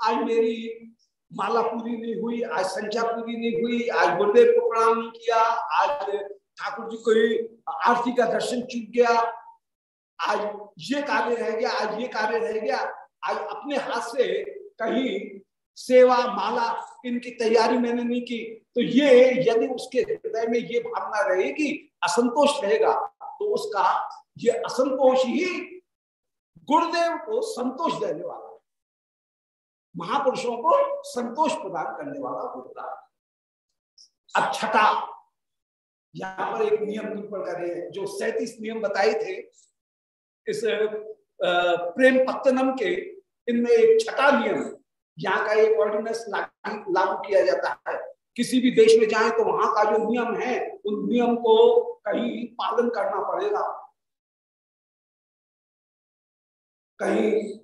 आज मेरी माला पूरी नहीं हुई, आज संख्या पूरी नहीं हुई, आज गुरुदेव को प्रणाम नहीं किया, आज ठाकुर जी को आरती का दर्शन चूक गया, आज ये कार्य रह गया, आज ये कार्य रह गया, आज अपने हाथ से कहीं सेवा, माला इनकी तैयारी मैंने नहीं की तो ये यदि उसके हृदय में ये भावना रहेगी, असंतोष रहेगा तो उसका ये असंतोष ही गुरुदेव को संतोष देने वाला महापुरुषों को संतोष प्रदान करने वाला होता अब यहाँ पर एक नियम निरूपण करें, जो सैतीस नियम बताए थे, इस प्रेम पत्तनम के, इनमें एक छठा नियम यहाँ का एक ऑर्डिनेंस लागू किया जाता है। किसी भी देश में जाए तो वहाँ का जो नियम है, उन नियम को कहीं पालन करना पड़ेगा। कहीं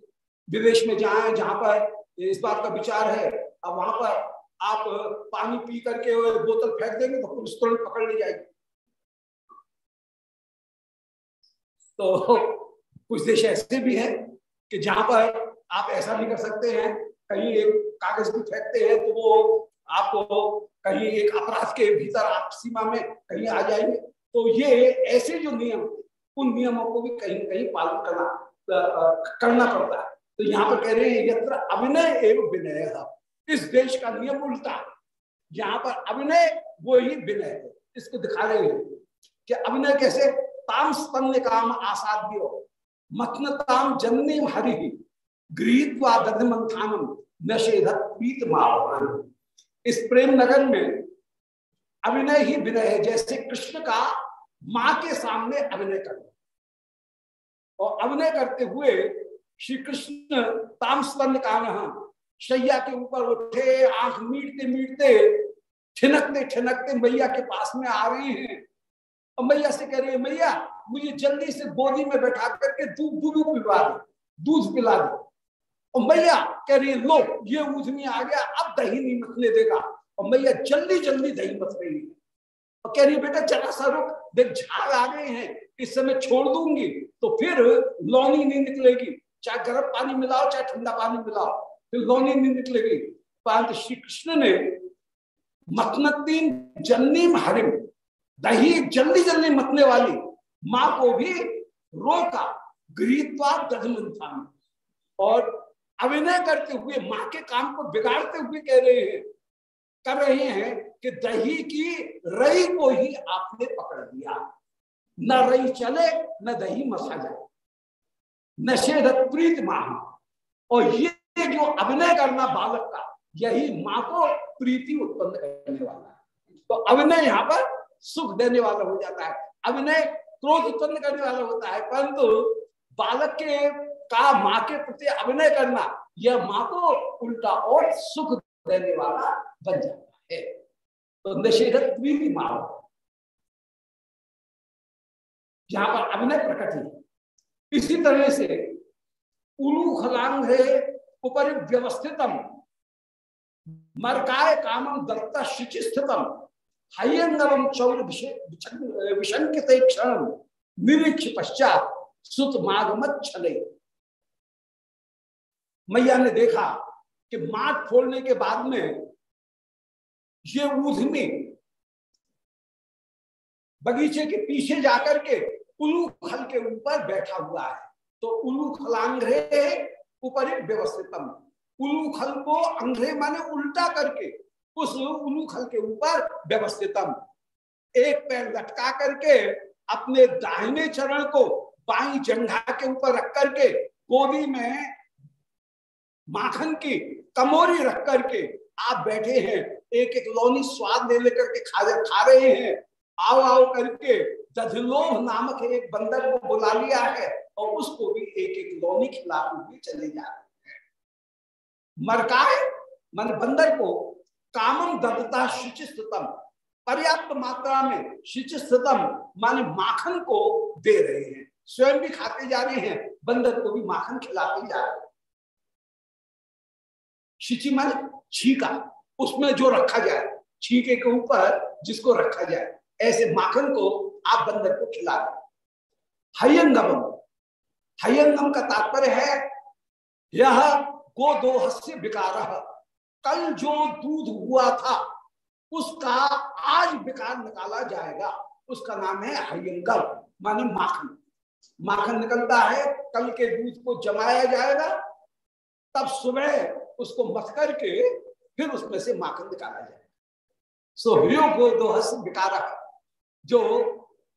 विदेश में जाए, जहाँ पर इस बात का विचार है, अब वहाँ पर आप पानी पी करके बोतल फेंक देंगे तो पुलिस तुरंत पकड़ ली जाएगी। तो कुछ देश ऐसे भी हैं कि जहाँ पर आप ऐसा भी कर सकते हैं, कहीं एक कागज़ भी फेंकते हैं तो वो आपको कहीं एक अपराध के भीतर आप सीमा में कहीं आ जाएँगे। तो ये ऐसे जो नियम, उन नियमों को भी कहीं कहीं पालन करना करना पड़ता है। तो यहाँ पर कह रहे हैं, यत्र अभिनय एवं विनय। इस देश का नियम उल्टा यहाँ पर अभिनय, वो ही विनय है। इसको दिखा रहे हैं। कि अभिनय कैसे? ताम स्तन्य काम आसाद्यो। मतनताम जन्नी हरि। गृहित्वा दधमंथानम नशेधत इस प्रेम नगर में अभिनय ही विनय है। जैसे कृष्ण का माँ के सामने अभिनय करना। और अभिनय करते हुए श्री कृष्ण तामस्तन कान शैया के ऊपर उठे, आँख मीटते मीटते, ठिनकते ठिनकते मैया के पास में आ रही हैं। और मैया से कह रही है, मैया, मुझे जल्दी से गोदी में बैठा करके दूध दूध पिला दे, दूध पिला दे। और मैया कह रही है, लो, ये उधमी आ गया, अब दही नहीं मथने देगा। और मैया जल्दी जल्दी दही मथ रही है। और कह रही बेटा चला सा रुक, देख, झाग आ गए हैं, इस समय छोड़ दूँगी तो फिर लौनी नहीं निकलेगी। चाहे गर्म पानी मिलाओ, चाहे ठंडा पानी मिलाओ, फिर लौनी नहीं निकलेगी। परंतु श्री कृष्ण ने मतनतीन जन्नीम हरिम, दही जल्दी जल्दी मतने वाली माँ को भी रोका, गृहत्वा और अभिनय करते हुए, माँ के काम को बिगाड़ते हुए कह रहे हैं, कर रहे हैं कि दही की रई को ही आपने पकड़ लिया। न रही चले न दही मसा जाए नशे प्रीत माह और ये जो अभिनय करना बालक का यही माँ को प्रीति उत्पन्न करने वाला है तो अभिनय यहाँ पर सुख देने वाला हो जाता है अभिनय क्रोध उत्पन्न करने वाला होता है परंतु बालक के का माँ के प्रति अभिनय करना यह माँ को उल्टा और सुख देने वाला बन जाता है तो निषेधक प्रीति माँ यहाँ पर अभिनय प्रकट है इसी तरह से उलू खलांग ऊपर व्यवस्थितम। मरकाय कामम दत्ता शुचि स्थितम हयंगरम चौर विशंकित क्षण। निरीक्ष पश्चात सुत मागमत छले मैया ने देखा कि मात खोलने के बाद में ये ऊधमी बगीचे के पीछे जाकर के उलू खल के ऊपर बैठा हुआ है। तो उलू खलांग्रे ऊपर एक व्यवस्थितम। उलू खल को अंग्रे माने उल्टा करके, उस उलू खल के ऊपर व्यवस्थितम। एक पैर लटका करके, अपने दाहिने चरण को बाई जंघा के ऊपर रख करके, गोदी में माखन की कमोरी रख करके, आप बैठे हैं एक एक लोनी स्वाद ले लेकर के खा खा रहे हैं। आओ आओ करके दधलोभ नामक एक बंदर को बुला लिया है और उसको भी एक एक लोनी हुए चले जा रहे हैं। मरकाए मन बंदर को कामम दत्ता शुचिस्तम, पर्याप्त मात्रा में शुचिस्तम, माने माखन को दे रहे हैं। स्वयं भी खाते जा रहे हैं, बंदर को भी माखन खिलाते जा रहे हैं। शिची माने छीका, उसमें जो रखा जाए, छीके के ऊपर जिसको रखा जाए, ऐसे माखन को आप बंदर को खिला दें। हयंगम। हयंगम का तात्पर्य है, यह गोदोहस्य विकार। कल जो दूध हुआ था, उसका आज विकार निकाला जाएगा। उसका नाम है हयंगम, माने माखन। माखन निकलता है, कल के दूध को जमाया जाएगा, तब सुबह उसको मथ करके फिर उसमें से माखन निकाला जाएगा। सो ह्यो गोदोहस विकार, जो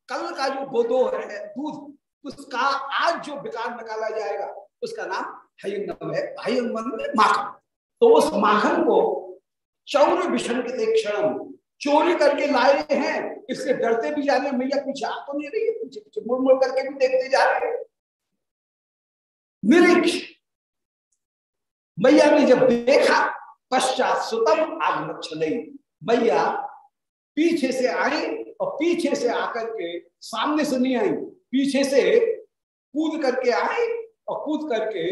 कल का जो गोदो है, दूध, उसका आज जो विकार निकाला जाएगा, उसका नाम हयंगम है। हयंगम में माखन। तो उस माखन को चौर विषण के क्षण, चोरी करके लाए हैं, इससे डरते भी जा रहे हैं। मैया पीछे आ तो नहीं रही है? पीछे पीछे मुड़ मुड़ करके भी देखते जा रहे हैं। निरीक्ष। मैया ने जब देखा, पश्चात सुतम चले मैया पीछे से आई और पीछे से आकर के सामने से नहीं आई, पीछे से कूद करके आई और कूद करके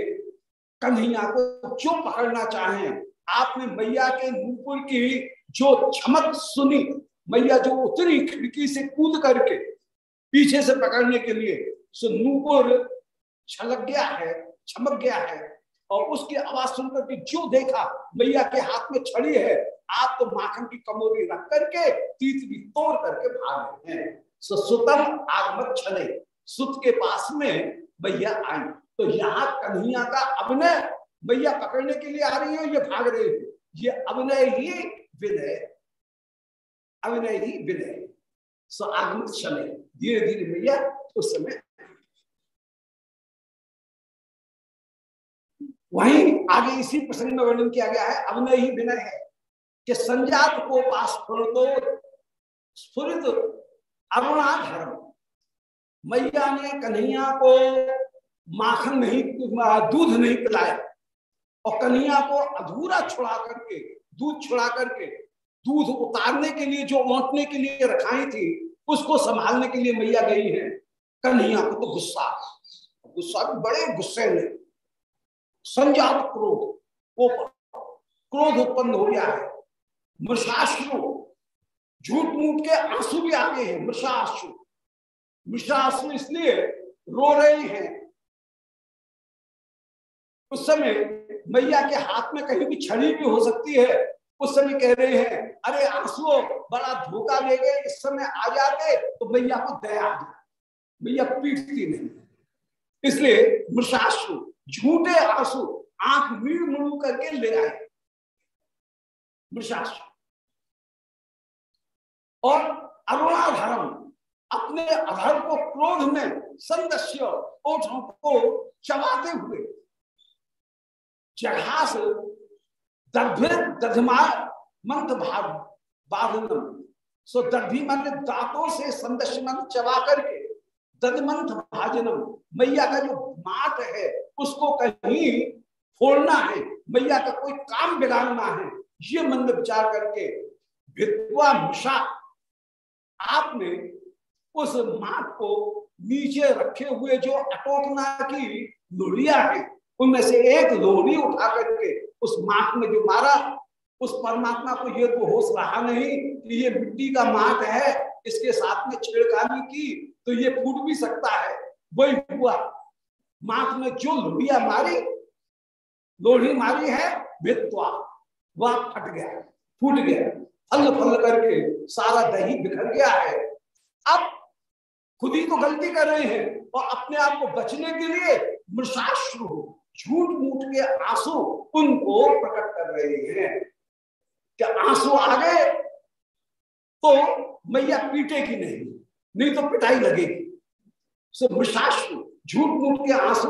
कन्हैया को जो पकड़ना चाहे? आपने मैया के नूपुर की जो चमक सुनी, मैया जो उतरी खिड़की से कूद करके पीछे से पकड़ने के लिए सो नूपुर छलक गया है, चमक गया है और उसकी आवाज़ सुनकर के जो देखा? मैया के हाथ में छड़ी है आप तो माखन की कमोरी रख करके तीत भी तोड़ करके भाग रहे हैं। सो सुतम आगमत छले सुत के पास में भैया आई। तो यहाँ कन्हैया का अभिनय मैया पकड़ने के लिए आ रही है, ये भाग रही है। ये अभिनय ही विनय, अभिनय ही विनय। सो आगमत समय धीरे धीरे भैया उस समय वहीं आगे इसी प्रसंग में वर्णन किया गया है, अभिनय ही विनय है। कि संजात को पास तो स्फुरित अरुणा धर्म। मैया ने कन्हैया को माखन नहीं, दूध नहीं पिलाया और कन्हैया को अधूरा छुड़ा करके, दूध छुड़ा करके, दूध उतारने के लिए, जो ओंटने के लिए रखाई थी, उसको संभालने के लिए मैया गई है। कन्हैया को तो गुस्सा गुस्सा भी बड़े गुस्से में। संजात क्रोध वो क्रोध उत्पन्न हो गया है। मृषाश्रु झूठ मूठ के आँसू भी आगे हैं मृषाश्रु मृषाश्रु इसलिए रो रहे हैं। उस समय मैया के हाथ में कहीं भी छड़ी भी हो सकती है। उस समय कह रहे हैं, अरे आँसू, बड़ा धोखा ले गए, इस समय आ जाते तो मैया को दया आ जाए मैया पीटती नहीं। इसलिए मृषाश्रु झूठे आँसू आँख मीड़ मुड़ करके ले आए। मृषाश्रु और अरुणाधर्म, अपने अधर को क्रोध में संदस्य ओठों को चबाते हुए। जघास मंत्र सो दांतों से संदस्य मन चबा करके दधमंथ भाजनम। मैया का जो मात है, उसको कहीं फोड़ना है। मैया का कोई काम बिगाड़ना है, ये मन में विचार करके भित्वा मिशा आपने उस माट को नीचे रखे हुए जो अटोकना की लोरिया है, उनमें से एक लोहड़ी उठा करके उस माट में जो मारा, उस परमात्मा को ये तो होश रहा नहीं कि ये मिट्टी का माट है, इसके साथ में छेड़खानी की तो ये फूट भी सकता है। वही हुआ। माट में जो लोहिया मारी लोढ़ी मारी है वह फट गया, फूट गया। फल फल करके सारा दही बिखर गया है। अब खुद ही तो गलती कर रहे हैं और अपने आप को बचने के लिए मृषाश्रु झूठ मूठ के आँसू उनको प्रकट कर रहे हैं। क्या आँसू आ गए? तो मैया पीटेगी नहीं नहीं तो पिटाई लगेगी। सो मृषाश्रु झूठ मूठ के आँसू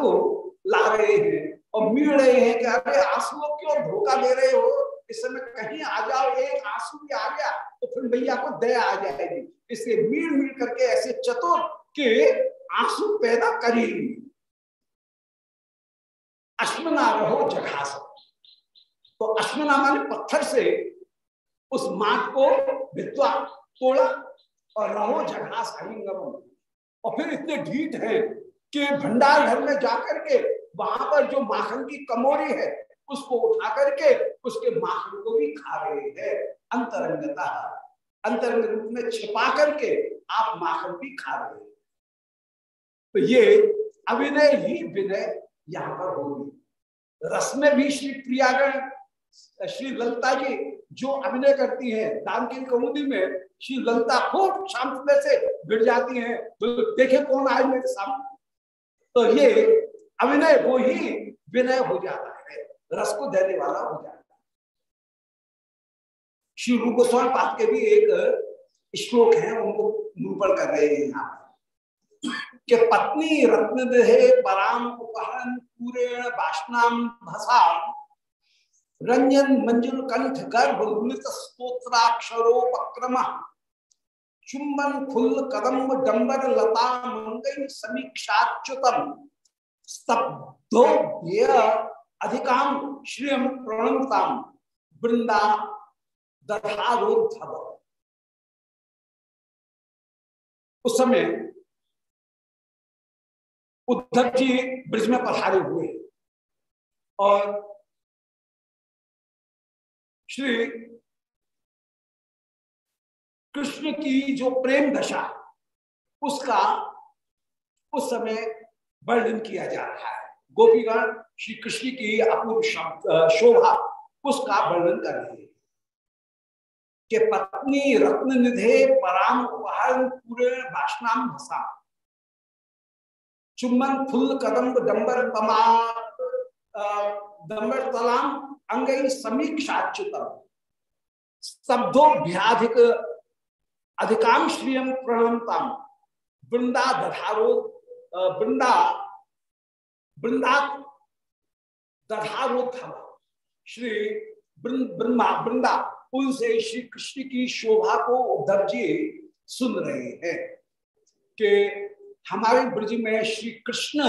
ला रहे हैं और मिल रहे हैं कि अरे आंसुओं क्यों धोखा दे रहे हो। इस समय कहीं आ जाओ एक आँसू भी आ गया तो फिर मैया को दया आ जाएगी। इसलिए मिल मिल करके ऐसे चतुर के आँसू पैदा करी। अश्मना रहो जघास तो अश्मना माने पत्थर से उस माट को भित्वा तोड़ा और रहो जघास हरिंगम और फिर इतने ढीठ हैं कि भंडार घर में जाकर के वहाँ पर जो माखन की कमोरी है उसको उठा करके उसके माखन को भी खा रहे हैं। अंतरंगता, अंतरंग रूप में छिपा करके आप माखन भी खा रहे हैं। तो ये अभिनय ही विनय यहाँ पर होगी। रस में भी श्री प्रियागण, श्री ललता जी जो अभिनय करती है, दान की कमुदी में श्री ललिता खूब शांत से गिर जाती है। तो देखे कौन आए मेरे सामने? तो ये अभिनय वो ही विनय हो जाता है रस को देने वाला हो है। श्री रूप गोस्वामी पाठ के भी एक श्लोक है, उनको निरूपण कर रहे हैं यहाँ कि पत्नी रत्न देहे पराम उपहरण पूरे बाष्णाम भसा रंजन मंजुल कंठ गर्भ मृत स्त्रोत्राक्षरोपक्रम चुंबन फुल कदम डंबर लता मंगई समीक्षाच्युतम। स्तब्धो अधिकाम श्रियम प्रणमताम वृंदा दधारोधव उस समय उद्धव जी ब्रिज में पधारे हुए और श्री कृष्ण की जो प्रेम दशा, उसका उस समय वर्णन किया जा रहा है। गोपीगण श्री कृष्ण की अपूर्व शोभा, उसका वर्णन कर रहे हैं कि पत्नी रत्न निधे पराम उपहार चुम्बन फुल कदम डंबर डंबर तलाम अंगई समीक्षाच्युतम। स्तब्धोभ्याधिक अधिकांश श्रियम वृंदा दधारो वृंदा वृंदा दधारोत्थम श्री ब्रह्मा वृंदा उनसे श्री कृष्ण की शोभा को उद्धव जी सुन रहे हैं कि हमारे ब्रज में श्री कृष्ण,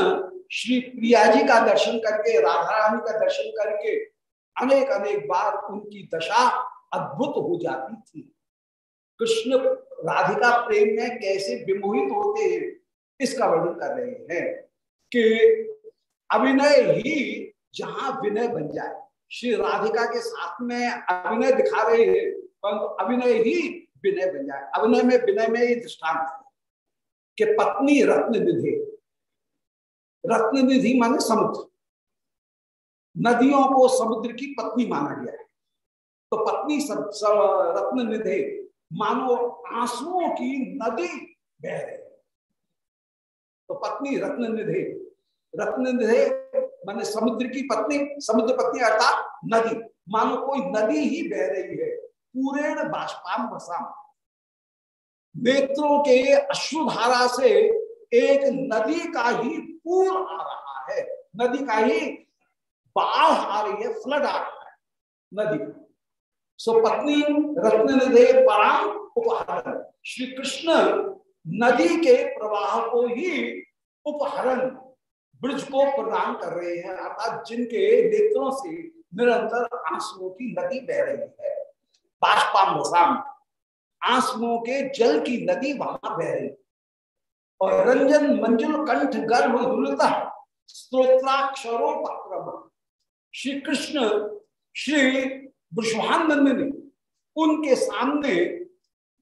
श्री प्रिया जी का दर्शन करके, राधा रानी का दर्शन करके अनेक अनेक बार उनकी दशा अद्भुत हो जाती थी। कृष्ण राधिका प्रेम में कैसे विमोहित होते हैं, इसका वर्णन कर रहे हैं कि अभिनय ही जहाँ विनय बन जाए। श्री राधिका के साथ में अभिनय दिखा रहे हैं, परंतु अभिनय ही विनय बन जाए। अभिनय में विनय में ये दृष्टांत है कि पत्नी रत्न निधि रत्न निधि माने समुद्र। नदियों को समुद्र की पत्नी माना गया है। तो पत्नी सब रत्न निधि मानो आंसुओं की नदी बह रही तो पत्नी रत्न निधि रत्न निधि माने समुद्र की पत्नी, समुद्र पत्नी अर्थात नदी। मानो कोई नदी ही बह रही है। पूरे बाष्पाम बसाम नेत्रों के अश्रुधारा से एक नदी का ही पूर आ रहा है। नदी का ही बाढ़ आ रही है, फ्लड आ रहा है नदी सो पत्नी रत्न पराम उपहरण। श्री कृष्ण नदी के प्रवाह को ही उपहरण ब्रिज को प्रदान कर रहे हैं, अर्थात जिनके नेत्रों से निरंतर आंसुओं की नदी बह रही है। बाष्पाम आंसुओं के जल की नदी वहाँ बह रही और रंजन मंजुल कंठ गर्भ दुलता स्त्रोत्राक्षरोपक्रम श्री कृष्ण श्री विश्वानंद ने उनके सामने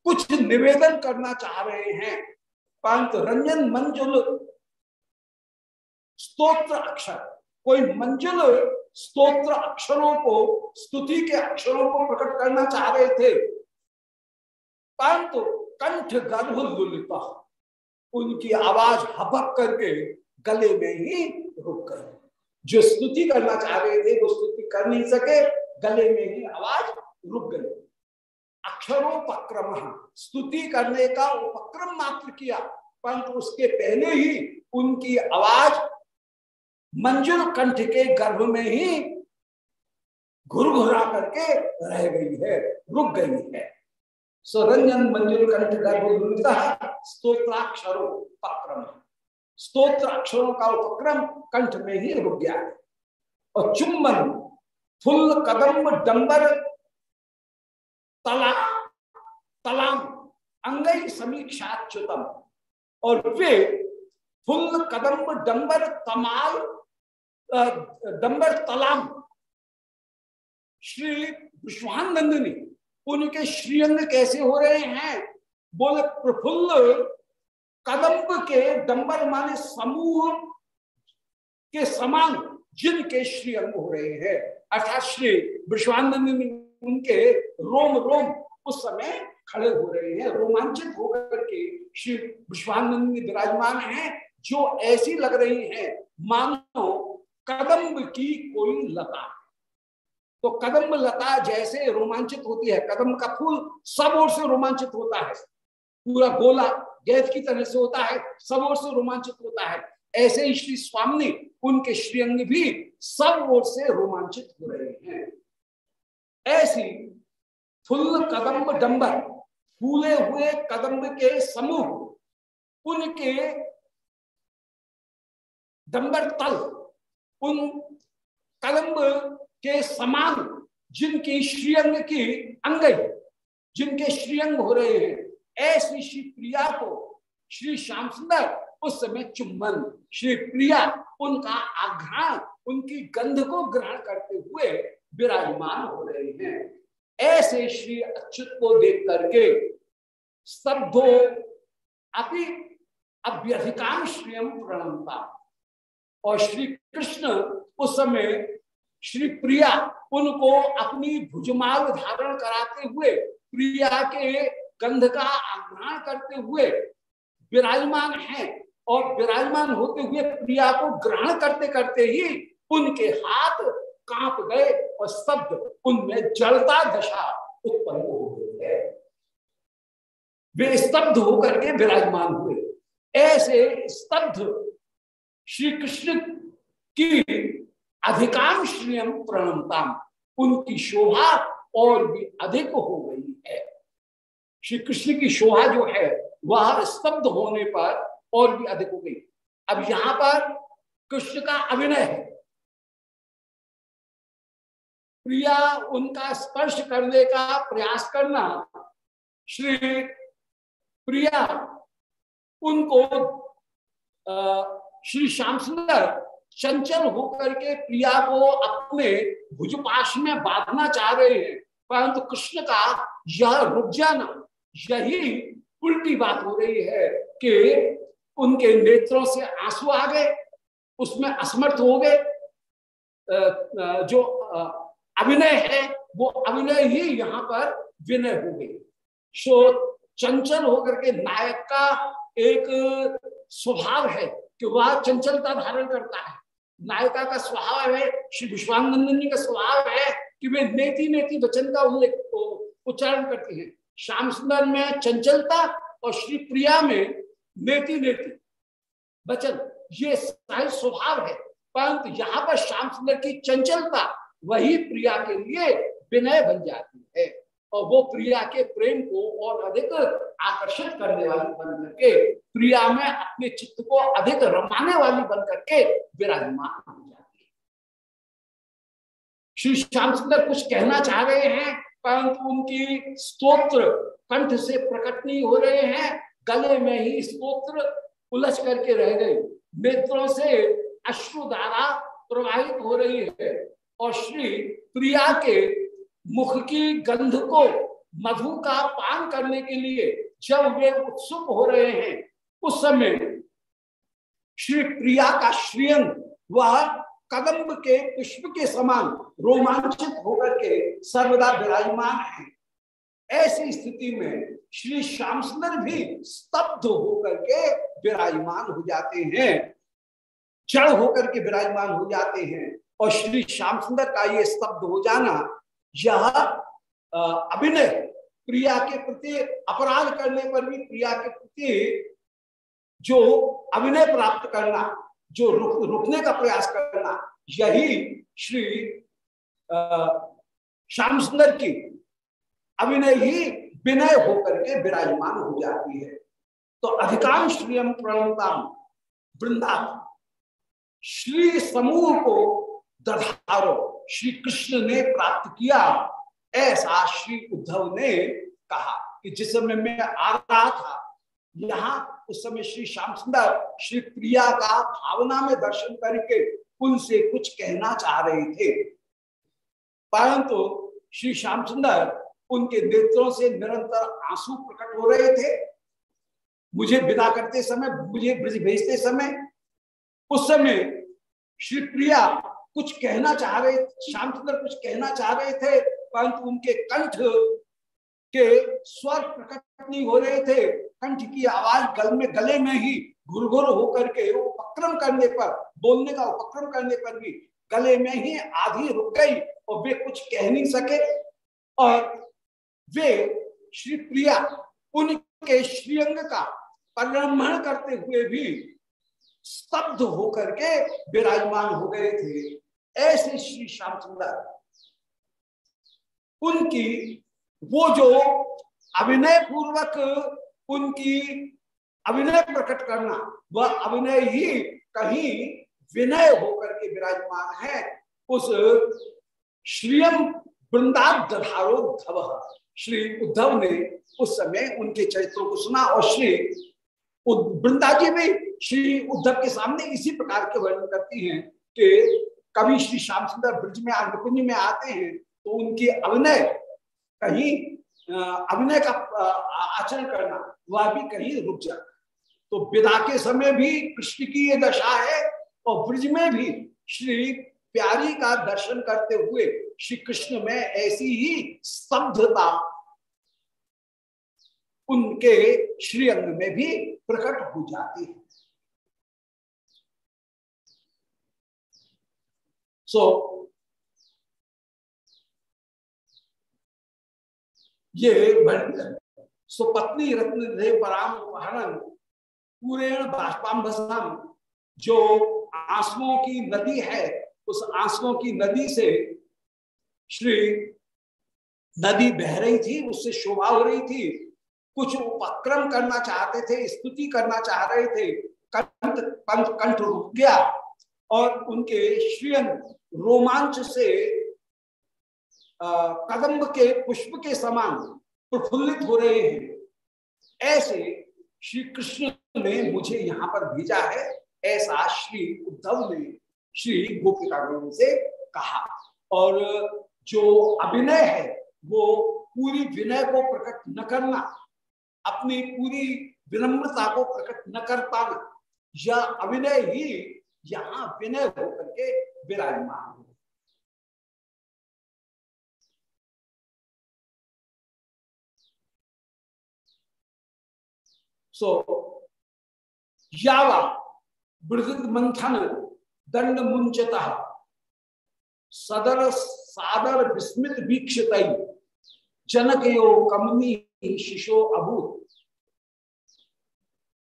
कुछ निवेदन करना चाह रहे हैं। परंतु रंजन मंजुल स्तोत्र अक्षर। कोई मंजुल स्तोत्र अक्षरों को, स्तुति के अक्षरों को प्रकट करना चाह रहे थे। परंतु कंठ गर्भ लुलिता उनकी आवाज़ हपक करके गले में ही रुक गई। जो स्तुति करना चाह रहे थे, वो स्तुति कर नहीं सके, गले में ही आवाज़ रुक गई। अक्षरोपक्रम स्तुति करने का उपक्रम मात्र किया, परंतु उसके पहले ही उनकी आवाज़ मंजुल कंठ के गर्भ में ही घुरघुरा करके रह गई है, रुक गई है। सो रंजन मंजुल कंठ गर्भ स्त्रोत्राक्षरो पक्रम स्त्रोत्र अक्षरों का उपक्रम कंठ में ही रुक गया है। और चुम्बन फुल कदम डंबर, तला, तलाम, अंगई समीक्षाच्युतम। और वे फुल कदम डंबर, तमाल डंबर तलाम। श्री विश्वानंदिनी, उनके श्रीअंग कैसे हो रहे हैं? बोले प्रफुल्ल, कदम्ब के डंबर माने समूह के समान जिनके श्रीअंग हो रहे हैं। अर्थात श्री विश्वानंदिनी उनके रोम रोम उस समय खड़े हो रहे हैं, रोमांचित होकर के श्री विश्वानंद विराजमान हैं, जो ऐसी लग रही है। मानो कदम्ब की कोई लता। तो कदम्ब लता जैसे रोमांचित होती है कदम का फूल सब ओर से रोमांचित होता है। पूरा गोला गैस की तरह से होता है, सब ओर से रोमांचित होता है। ऐसे ही श्री स्वामी, उनके श्रीअंग भी सब ओर से रोमांचित हो रहे हैं। ऐसी फुल कदम्ब डंबर, फूले हुए कदम्ब के समूह, उनके डंबर तल उन कदम्ब के समान जिनकी श्रीअंग की अंग जिनके श्रीअंग हो रहे हैं, ऐसी श्री प्रिया को श्री श्याम सुंदर, उस समय चुम्बन श्री प्रिया उनका आघ्राण, उनकी गंध को ग्रहण करते हुए विराजमान हो रहे हैं। ऐसे श्री अच्युत को देख करके स्तब्धो अपि अभ्यधिकांश प्रणमता। और श्री कृष्ण उस समय श्री प्रिया उनको अपनी भुजमाल धारण कराते हुए, प्रिया के गंध का आग्रहण करते हुए विराजमान हैं और विराजमान होते हुए प्रिया को ग्रहण करते करते ही उनके हाथ काँप गए और शब्द उनमें जलता दशा उत्पन्न हो गई है। वे स्तब्ध होकर के विराजमान हुए। ऐसे स्तब्ध श्री कृष्ण की अधिकांश नियम प्रणमता उनकी शोभा और भी अधिक हो गई है। श्री कृष्ण की शोभा जो है, वह स्तब्ध होने पर और भी अधिक हो गई। अब यहाँ पर कृष्ण का अभिनय है। प्रिया, उनका स्पर्श करने का प्रयास करना, श्री प्रिया, उनको श्री श्याम सुंदर चंचल होकर के प्रिया को अपने भुजपाश में बांधना चाह रहे हैं। परंतु कृष्ण का यह रुक जाना यही उल्टी बात हो रही है कि उनके नेत्रों से आँसू आ गए, उसमें असमर्थ हो गए। जो अभिनय है, वो अभिनय ही यहाँ पर विनय हो गई। सो चंचल होकर के नायक का एक स्वभाव है कि वह चंचलता धारण करता है। नायिका का स्वभाव है, श्री विश्वानंदनी का स्वभाव है कि वे नेति नेति वचन का उल्लेख उच्चारण करती हैं। श्याम सुंदर में चंचलता और श्री प्रिया में नेति नेति वचन, ये साहित्य स्वभाव है। परंतु यहाँ पर श्याम सुंदर की चंचलता वही प्रिया के लिए विनय बन जाती है। और वो प्रिया के प्रेम को और अधिक आकर्षित करने वाली बन करके प्रिया में अपने चित्त को अधिक रमाने वाली बन करके विराजमान हो जाती है। श्री श्याम सुंदर कुछ कहना चाह रहे हैं, परंतु उनकी स्तोत्र कंठ से प्रकट नहीं हो रहे हैं, गले में ही स्तोत्र उलझ करके रह गए। नेत्रों से अश्रुधारा प्रवाहित हो रही है और श्री प्रिया के मुख की गंध को मधु का पान करने के लिए जब वे उत्सुक हो रहे हैं, उस समय श्री प्रिया का श्रीअंग, वह कदम्ब के पुष्प के समान रोमांचित होकर के सर्वदा विराजमान है। ऐसी स्थिति में श्री श्याम सुंदर भी स्तब्ध होकर के विराजमान हो जाते हैं। जड़ होकर के विराजमान हो जाते हैं और श्री श्याम सुंदर का ये स्तब्ध हो जाना यह अभिनय प्रिया के प्रति अपराध करने पर भी प्रिया के प्रति जो अभिनय प्राप्त करना जो रुक, रुकने का प्रयास करना यही श्री श्याम सुंदर की अभिनय ही विनय होकर के विराजमान हो जाती है। तो अधिकांश श्रीयम प्रणताम वृंदा श्री समूह को दधारो। श्री कृष्ण ने प्राप्त किया। ऐसा श्री उद्धव ने कहा कि जिस समय मैं आ रहा था, यहाँ उस समय श्री श्याम सुंदर, श्री प्रिया का भावना में दर्शन करके उनसे कुछ कहना चाह रहे थे। परंतु श्री श्याम सुंदर उनके नेत्रों से निरंतर आँसू प्रकट हो रहे थे। मुझे विदा करते समय, मुझे ब्रज भेजते समय उस समय श्री प्रिया कुछ कहना चाह रहे श्याम सुंदर कुछ कहना चाह रहे थे, परंतु उनके कंठ के स्वर प्रकट नहीं हो रहे थे। कंठ की आवाज़ गल में, गले में ही घुरघुर होकर के उपक्रम करने पर, बोलने का उपक्रम करने पर भी गले में ही आधी रुक गई और वे कुछ कह नहीं सके। और वे श्री प्रिया, उनके श्रीअंग का परिरमण करते हुए भी स्तब्ध होकर के विराजमान हो गए थे। ऐसे श्री श्याम सुंदर उनकी, वो जो अभिनय पूर्वक उनकी अभिनय प्रकट करना, वह अभिनय ही कहीं विनय होकर के विराजमान है, उस श्रीयम वृंदाधारो धव श्री उद्धव ने उस समय उनके चरित्रों को सुना और श्री वृंदा जी भी श्री उद्धव के सामने इसी प्रकार के वर्णन करती हैं कि कभी श्री श्याम सुंदर ब्रज में अनुकुंज में आते हैं तो उनकी अभिनय कहीं अभिनय का आचरण करना, वह भी कहीं रुक जाता। तो विदा के समय भी कृष्ण की ये दशा है, और ब्रज में भी श्री प्यारी का दर्शन करते हुए श्री कृष्ण में ऐसी ही स्तब्धता उनके श्रीअंग में भी प्रकट हो जाती है। सो ये सुपत्नी रत्न देव पराम हरण, पूरेण बाष्पाम्भसम जो आंसुओं की नदी है, उस आंसुओं की नदी से श्री नदी बह रही थी, उससे शोभा हो रही थी। कुछ उपक्रम करना चाहते थे, स्तुति करना चाह रहे थे। कंठ कंठ रुक गया और उनके श्रीयन रोमांच से कदम्ब के, पुष्प के समान प्रफुल्लित हो रहे हैं। ऐसे श्री कृष्ण ने मुझे यहाँ पर भेजा है, ऐसा श्री उद्धव ने श्री गोपिका से कहा। और जो अभिनय है, वो पूरी विनय को प्रकट न करना, अपनी पूरी विनम्रता को प्रकट न कर पाना, यह अभिनय ही यहाँ विनय होकर के विराजमान हो सो यावा बृहद मंथन दंड मुंचत सदर सादर विस्मित वीक्षित जनक यो कमनी शिशो अभूत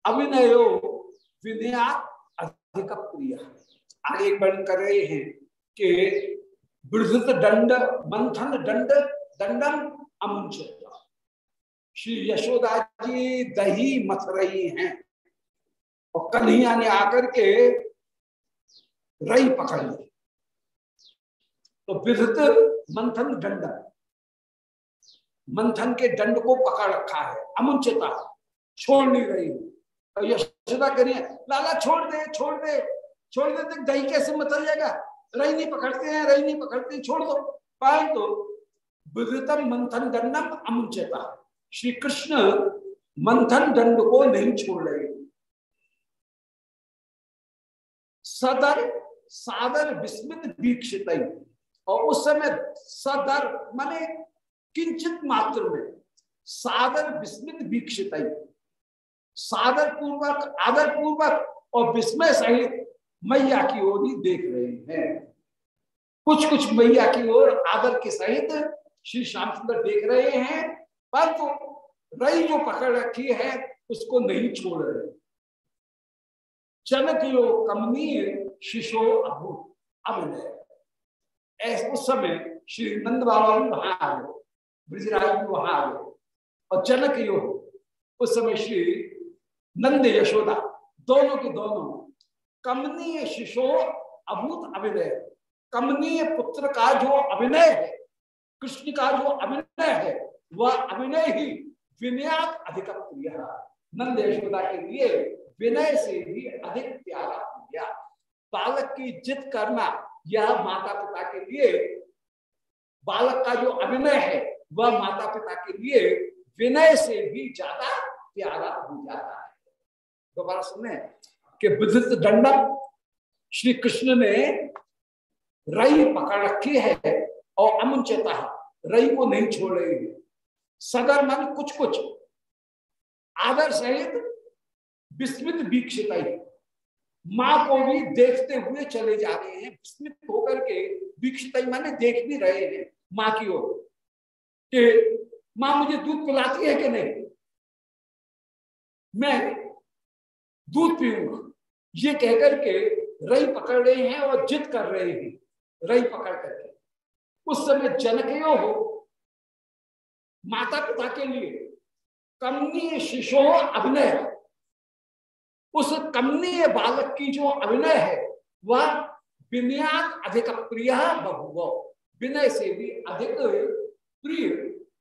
अभिनयो विनया अधिक प्रिय आगे वर्णन कर रहे हैं कि बृहत दंड, मंथन दंड, दंडम अमुंचित श्री यशोदा जी दही मथ रही हैं और कन्हैया ने आकर के रई पकड़ ली। तो विधत मंथन दंड, मंथन के दंड को पकड़ रखा है, अमुचिता, छोड़ नहीं रही। तो यशोदा करिए लाला छोड़ दे छोड़ दे। छोड़ देते दही कैसे मचल जाएगा? रही नहीं पकड़ते हैं, रही नहीं पकड़ते छोड़ दो। परंतु तो विधतम मंथन दंडम अमुचेता। श्री कृष्ण मंथन दंड को नहीं छोड़ रहे। सदर, सादर विस्मित दीक्षित। और उस समय सदर माने किंचित मात्र में सादर विस्मित दीक्षित। सादर पूर्वक आदर पूर्वक और विस्मय सहित मैया की ओर ही देख रहे हैं। कुछ कुछ मैया की ओर आदर के सहित श्री श्याम सुंदर देख रहे हैं, परंतु तो रई जो पकड़ रखी है, उसको नहीं छोड़ रहे। जनक यो कमनीय शिशो अभूत अभिनय। उस समय श्री नंद बाबा भी वहाँ आ गए ब्रजराज भी वहाँ आ गए और जनक यो उस समय श्री नंद यशोदा, दोनों के दोनों कमनीय शिशो अभूत अभिनय। कमनीय पुत्र का जो अभिनय है, कृष्ण का जो अभिनय है, वह अभिनय ही विनयात अधिक प्रिय। नंद के लिए विनय से भी अधिक प्यारा गया बालक की जिद करना, यह माता पिता के लिए बालक का जो अभिनय है, वह माता पिता के लिए विनय से भी ज़्यादा प्यारा हो जाता है। दोबारा सुने। कि विद्युत दंडम श्री कृष्ण ने रई पकड़ रखी है और अमुचता रई को नहीं छोड़ रही है सगर मन कुछ कुछ आदर सहित विस्मित वीक्षित माँ को भी देखते हुए चले जा रहे हैं। विस्मित होकर के वीक्षित माने देख भी रहे हैं माँ की ओर। कि माँ, मुझे दूध पिलाती है कि नहीं? मैं दूध पीऊँगा। ये कहकर के रई पकड़ रहे हैं और जिद कर रहे हैं, रई पकड़ करके। उस समय जनकयो हो माता पिता के लिए कमनीय शिशु अभिनय। उस कमनीय बालक की जो अभिनय है, वह विनयात अधिक प्रिय बहु विनय से भी अधिक प्रिय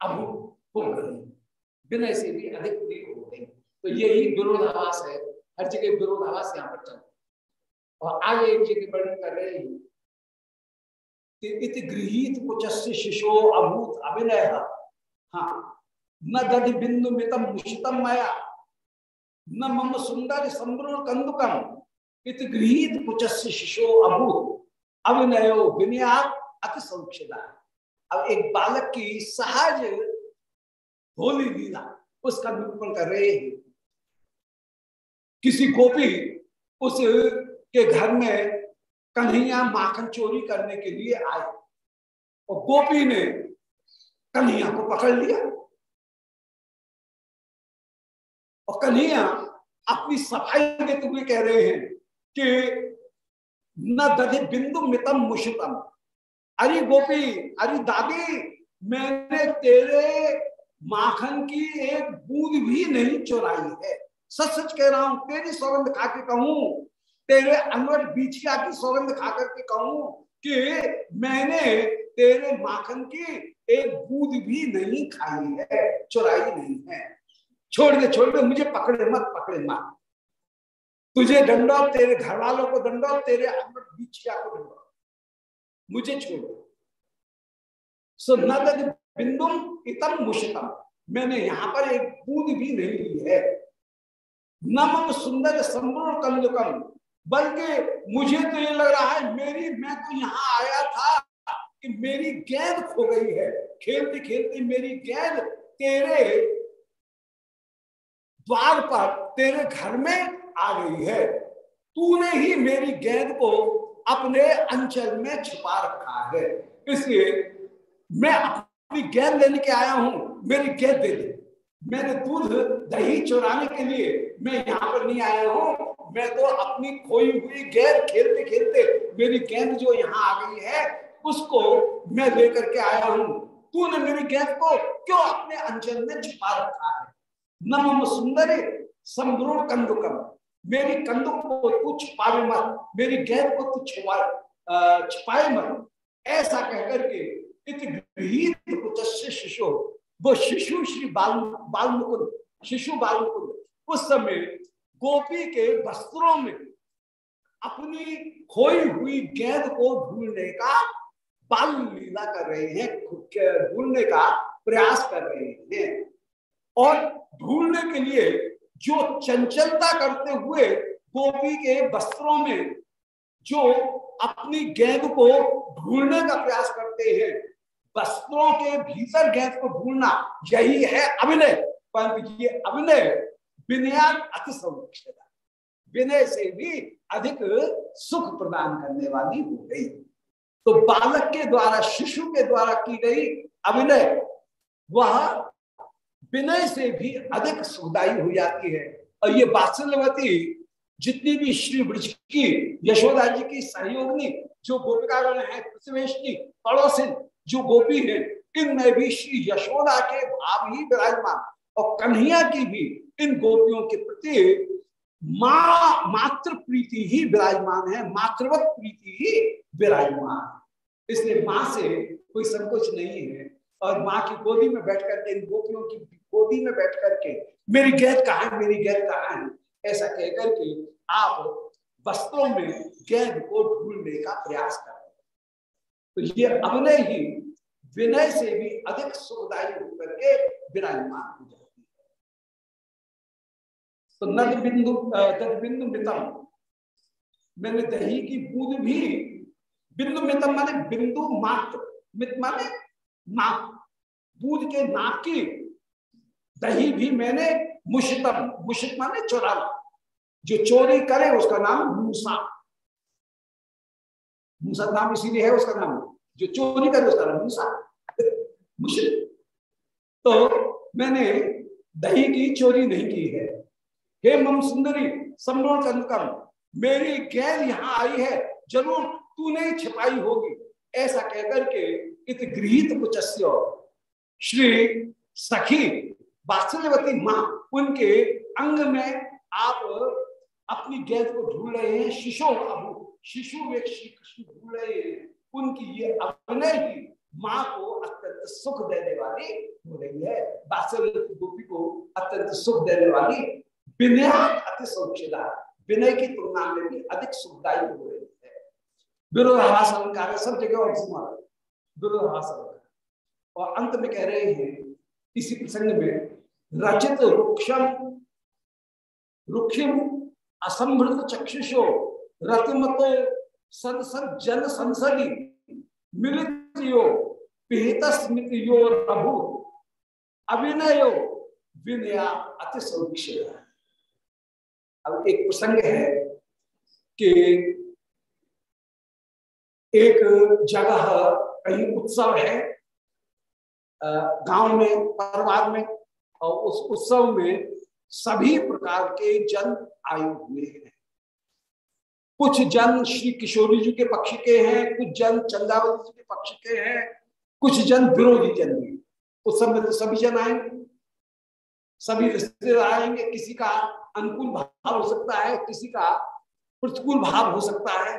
अभु हो गई। विनय से भी अधिक प्रिय हो गई। तो यही विरोधावास है। हर जगह विरोधावास यहाँ पर चल और आगे एक जगह वर्णन कर रहे हैं। गृहित कुछ शिशो अभूत अभिनय। हाँ। न दधि बिंदु मितम मुषितम माया। न मम सुंदर संभ्रूण कंदुकम इत गृहित कुछ शिशो अभूत अभिनयो विनयात अति सौक्षता अब एक बालक की सहज होली लीला, उसका निरूपण कर रहे हैं। किसी गोपी उस के घर में कन्हैया माखन चोरी करने के लिए आए। और गोपी ने कन्हैया को पकड़ लिया। और कन्हैया अपनी सफ़ाई देते हुए कह रहे हैं कि न दधि बिंदु मितम मुशितम अरे गोपी, अरे दादी, मैंने तेरे माखन की एक बूंद भी नहीं चुराई है। सच सच कह रहा हूँ, तेरी सौगंध खा के कहूँ, तेरे अनवर बीछिया की सौगंध खा करके कहूँ कि मैंने तेरे माखन की एक बूंद भी नहीं खाई है, चुराई नहीं है। छोड़ दे छोड़ दे, मुझे पकड़े मत पकड़े मत। तुझे दंडो तेरे घर वालों को दंडो तेरे अनवर बीछिया को दंडो मुझे छोड़ सो न बिंदुम इतम मुशितम। मैंने यहाँ पर एक बूंद भी नहीं ली है नम सुंदर संपूर्ण कंदुकम बल्कि मुझे तो ये लग रहा है, मेरी, मैं तो यहाँ आया था कि मेरी गेंद खो गई है। खेलते खेलते मेरी गेंद तेरे द्वार पर, तेरे घर में आ गई है। तूने ही मेरी गेंद को अपने अंचल में छुपा रखा है। इसलिए मैं अपनी गेंद लेने के आया हूँ। मेरी गेंद दे दे। मैंने दूध दही चुराने के लिए, मैं यहाँ पर नहीं आया हूँ। मैं तो अपनी खोई हुई गेंद खेलते खेलते मेरी गेंद जो यहाँ आ गई है, उसको मैं लेकर के आया हूँ। तूने मेरी गेंद को क्यों अपने अंचल में छिपा रखा है? नम सुंदर संभ्रूण कंदुकम। मेरी कंदुक को तू छिपावे मत, मेरी गेंद को तू छुपा छुपाए मत। ऐसा कहकर के शिशु वो शिशु श्री बाल बालमुकुंद शिशु बालमुकुंद उस समय गोपी के वस्त्रों में अपनी खोई हुई गेंद को ढूँढने का बाल लीला कर रहे हैं ढूँढने का प्रयास कर रहे हैं। और ढूँढने के लिए जो चंचलता करते हुए गोपी के वस्त्रों में जो अपनी गेंद को ढूँढने का प्रयास करते हैं वस्त्रों के भीतर गेंद को ढूंढना यही है अभिनय। परंतु ये अभिनय विनयान अति संरक्षता विनय से भी अधिक सुख प्रदान करने वाली हो गई। तो बालक के द्वारा, शिशु के द्वारा की गई अभिनय, वह विनय से भी अधिक सुखदायी हो जाती है। और ये बात्सल्यवती जितनी भी श्री ब्रज की, यशोदा जी की सहयोगी जो गोपिकागण है पड़ोसिन जो गोपी है, इनमें भी श्री यशोदा के भाव ही विराजमान। और कन्हैया की भी इन गोपियों के प्रति माँ मात्र प्रीति ही विराजमान है, मातृवत प्रीति ही विराजमान। इसलिए माँ से कोई संकोच नहीं है। और माँ की गोदी में बैठ करके इन गोपियों की गोदी में बैठ करके मेरी गैद कहा है, मेरी गैद कहा है? ऐसा कहकर के आप वस्त्रों में गैद को ढूँढने का प्रयास कर। तो ये अभिनय ही विनय से भी अधिक सुखदायी होकर के विराजमान हो जाती है। तो नद बिंदु तद बिंदु मितम। मैंने दही की बूंद भी, बिंदु मितम माने बिंदु मात्र। मित माने नाक। दूध के नाक की दही भी मैंने मुशितम। मुशित माने चोरा जो चोरी करे उसका नाम मूसा। मूसा नाम इसीलिए है उसका नाम। जो चोरी करे उसका नाम मूसा। मुशित तो मैंने दही की चोरी नहीं की है। हे मम सुंदरी सम्रोण चंद्रकम, मेरी गैर यहाँ आई है। ज़रूर तूने छिपाई होगी। ऐसा कहकर के इत गृहित कुछ श्री सखी, वात्सल्यवती माँ, उनके अंग में आप अपनी गैद को ढूंढ रहे हैं। शिशो अभु। शिशु वे श्री कृष्ण ढूंढ रहे उनकी ये अभिनय ही माँ को अत्यंत सुख देने वाली हो रही है। वात्सल्य गोपी को अत्यंत सुख देने वाली विनय अति सौक्षिदा विनय की तुलना में भी अधिक सुखदायी हो रही है। विरोधाभास अलंकार सब जगह और विरोधाभास अलंकार और अंत में कह रहे हैं, इसी प्रसंग में रचित रुक्षम, रुक्षिम असमृत चक्षुषो रतमतो संसद जन संसदी। मिलित यो पिहित स्मृति यो प्रभु अभिनयो, विनया अति अब एक प्रसंग है कि एक जगह कहीं उत्सव है गाँव में, परिवार में, और उस उत्सव में सभी प्रकार के जन आए हुए हैं। कुछ जन श्री किशोरी जी के पक्ष के हैं, कुछ जन चंदावती जी के पक्ष के हैं, कुछ जन विरोधी जन भी उस समय तो सभी जन आएँगे। सभी रिश्तेदार आएँगे, किसी का अनुकूल भाव हो सकता है, किसी का प्रतिकूल भाव हो सकता है।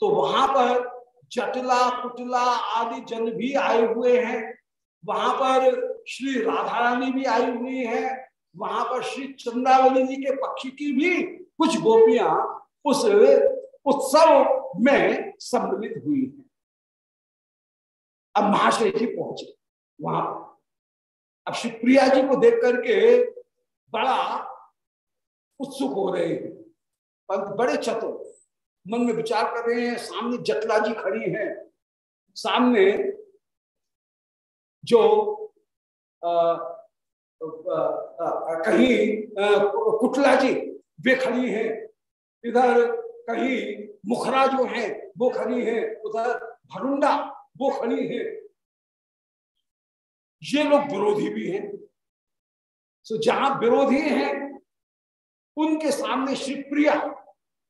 तो वहाँ पर जटला कुटला आदि जन भी आए हुए हैं। वहाँ पर श्री राधा रानी भी आई हुई है। वहाँ पर श्री चंद्रावली जी के पक्षी की भी कुछ गोपियाँ उस उत्सव में सम्मिलित हुई है। अब महाशय जी पहुँचे वहाँ अब शिवप्रिया जी को देख करके बड़ा उत्सुक हो रहे हैं। परंतु बड़े चतुर मन में विचार कर रहे हैं सामने जटला जी खड़ी हैं। सामने जो आ, आ, आ, कहीं कुटला जी वे खड़ी हैं। इधर कहीं मुखरा जो है, वो खड़ी है, उधर भरुंडा, वो खड़ी है। ये लोग विरोधी भी हैं। तो जहाँ विरोधी हैं, उनके सामने श्री प्रिया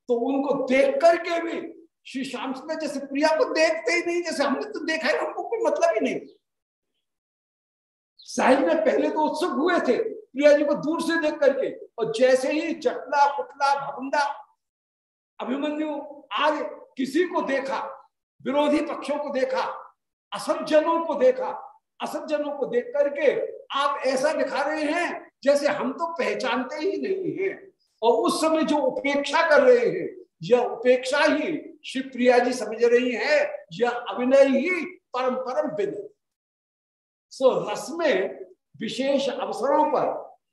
तो उनको देख करके भी श्री श्याम सुंदर जैसे प्रिया को देखते ही नहीं, जैसे हमने तो देखा है, हमको कोई मतलब ही नहीं। साहिब में पहले तो उत्सुक हुए थे, प्रिया जी को दूर से देख करके, और जैसे ही चटला पुतला भवंडा अभिमन्यु, आज किसी को देखा, विरोधी पक्षों को देखा असज्जनों को देखा असज्जनों को देख करके आप ऐसा दिखा रहे हैं जैसे हम तो पहचानते ही नहीं हैं। और उस समय जो उपेक्षा कर रहे हैं, यह उपेक्षा ही श्री प्रिया जी समझ रही है, यह अभिनय ही परम परम विनय। सो रस में विशेष अवसरों पर,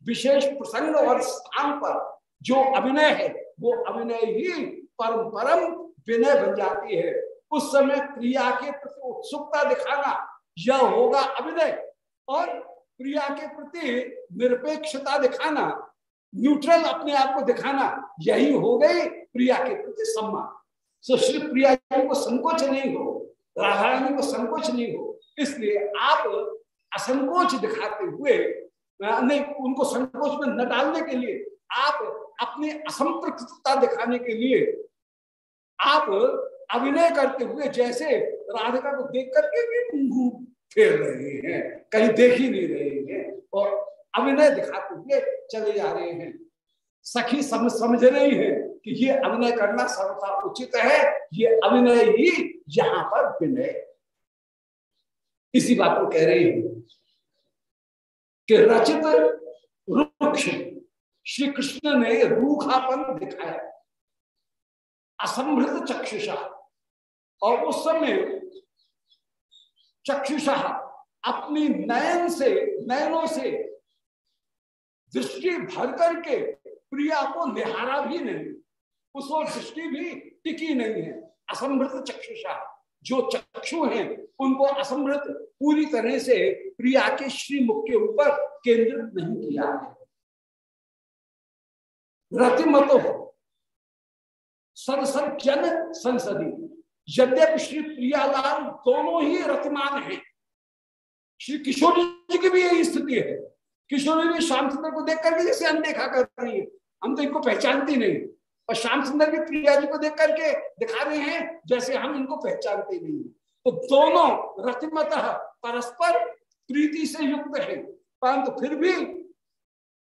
विशेष प्रसंग और स्थान पर जो अभिनय है वो अभिनय ही परम परम विनय बन जाती है। उस समय प्रिया के प्रति उत्सुकता दिखाना यह होगा अभिनय। और प्रिया के प्रति निरपेक्षता दिखाना न्यूट्रल अपने आप को दिखाना, यही हो गई प्रिया के प्रति सम्मान। सो श्री प्रिया जी को संकोच नहीं हो राधा को संकोच नहीं हो, इसलिए आप असंकोच दिखाते हुए नहीं, उनको संकोच में न डालने के लिए आप अपनी असंतृप्तता दिखाने के लिए आप अभिनय करते हुए जैसे राधिका को देख करके भी मुँह फेर रहे हैं, कहीं देख ही नहीं रहे हैं और अभिनय दिखाते हुए चले जा रहे हैं। सखी समझ समझ रही है कि ये अभिनय करना सर्वथा उचित है, ये अभिनय ही यहाँ पर विनय। इसी बात को कह रही है कि रचित रुक्ष श्री कृष्ण ने रूखापन दिखाया। असमृत चक्षुषा। और उस समय चक्षुषा अपनी नयन से, नयनों से दृष्टि भर करके प्रिया को निहारा भी नहीं। उस दृष्टि भी टिकी नहीं है। असमृत चक्षुषा। जो चक्षु हैं, उनको असमृत पूरी तरह से प्रिया के श्रीमुख के ऊपर केंद्रित नहीं किया है। रतिमतो जन संसदी, यद्यप श्री प्रियालाल दोनों ही रतिमान हैं। श्री किशोर जी की भी यही स्थिति है। किशोर जी भी श्याम सुंदर को देख करके जैसे अनदेखा कर रही है। हम तो इनको पहचानती नहीं। और श्याम सुंदर भी प्रिया जी को देख करके दिखा रहे हैं, जैसे हम इनको पहचानते नहीं है। तो दोनों रतिमत परस्पर प्रीति से युक्त है। परंतु फिर भी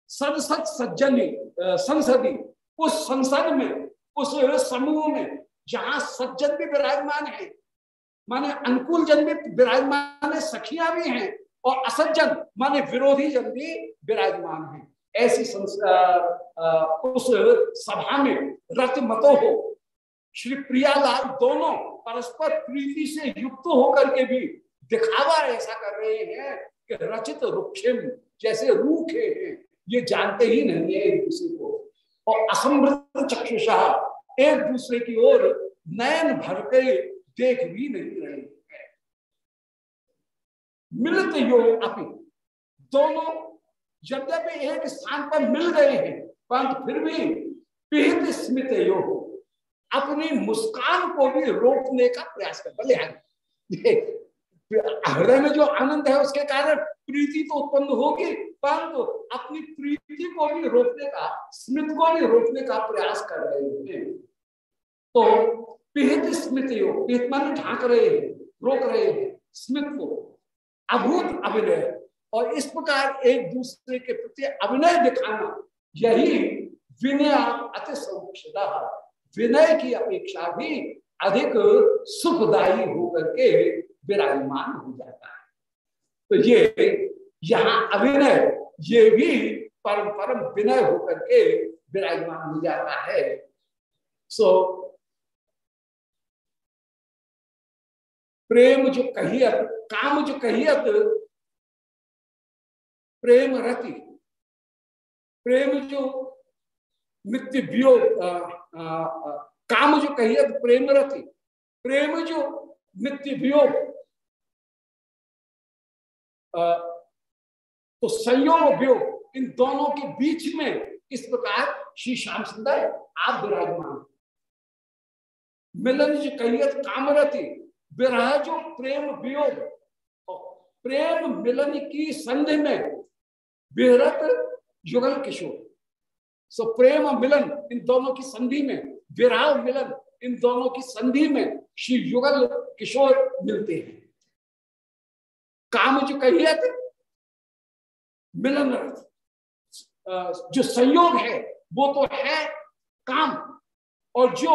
संसद सज्जनी संसदी उस संसद में, उस समूह में, जहाँ सज्जन भी विराजमान है, माने अनुकूल जन भी विराजमान है, सखियाँ भी हैं, और असज्जन, माने विरोधी जन भी विराजमान है। ऐसी उस सभा में रथ मतो हो, श्री प्रियालाल दोनों परस्पर प्रीति से युक्त होकर के भी दिखावा ऐसा कर रहे हैं कि रचित रुक्षिम जैसे रूखे हैं। ये जानते ही नहीं है एक दूसरे को। और असमृत चक्षुषा एक दूसरे की ओर नयन भर के देख भी नहीं रहे मिलत योग अपनी दोनों यद्यपि एक स्थान पर मिल गए हैं, परंतु फिर भी पिहित स्मित योग अपनी मुस्कान को भी रोकने का प्रयास कर भले हृदय में जो आनंद है, उसके कारण प्रीति तो उत्पन्न होगी। परंतु अपनी प्रीति को भी रोकने का, स्मित को भी रोकने का प्रयास कर रहे हैं। तो पिहित स्मित योग पिहित मन ढांक रहे हैं, रोक रहे हैं, स्मित को अभूत अभिनय। और इस प्रकार एक दूसरे के प्रति अभिनय दिखाना, यही विनय अति सौक्षता विनय की अपेक्षा भी अधिक सुखदायी होकर के विराजमान हो जाता है। तो ये यहाँ अभिनय ये भी परम परम विनय होकर के विराजमान हो जाता है। सो so, प्रेम जो कहियत काम जो कहियत प्रेम रति प्रेम जो नित्य वियोग काम जो कहियत प्रेम रति प्रेम जो नित्य वियोग तो संयोग इन दोनों के बीच में इस प्रकार श्री श्याम सुंदर आप विराजमान मिलन जो कहियत कामरति विरह जो प्रेम वियोग। प्रेम मिलन की संधि में विहरत युगल किशोर। सो प्रेम मिलन इन दोनों की संधि में, विराह मिलन इन दोनों की संधि में श्री युगल किशोर मिलते हैं। काम जो कहिए थे मिलन जो संयोग है, वो तो है काम, और जो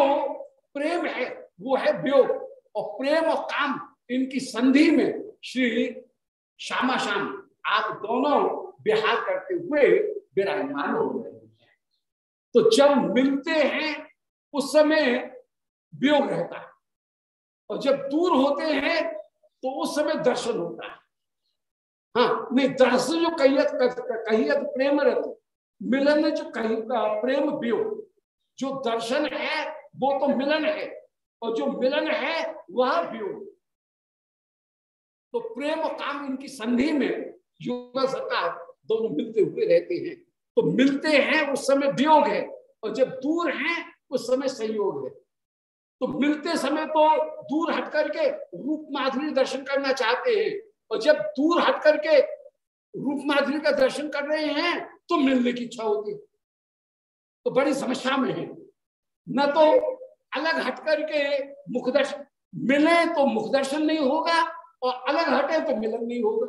प्रेम है, वो है व्योग। और प्रेम और काम इनकी संधि में श्री श्यामा श्याम आप दोनों बिहार करते हुए विराजमान हो रहे हैं। तो जब मिलते हैं, उस समय वियोग रहता है। और जब दूर होते हैं तो उस समय दर्शन होता है। हाँ नहीं दर्शन जो कहियत कहियत प्रेम रहते, मिलन जो कही प्रेम वियोग जो दर्शन है, वो तो मिलन है, और जो मिलन है, वह वियोग तो प्रेम और काम इनकी संधि में युग सरकार दोनों मिलते हुए रहते हैं। तो मिलते हैं, उस समय वियोग है, और जब दूर हैं, उस समय संयोग है। तो मिलते समय तो दूर हट करके रूप माधुरी दर्शन करना चाहते हैं। और जब दूर हट करके रूप माधुरी का दर्शन कर रहे हैं तो मिलने की इच्छा होती तो बड़ी समस्या में है। न तो अलग हट करके मुख दर्शन मिले तो मुख दर्शन नहीं होगा और अलग हटे तो मिलन नहीं होगा।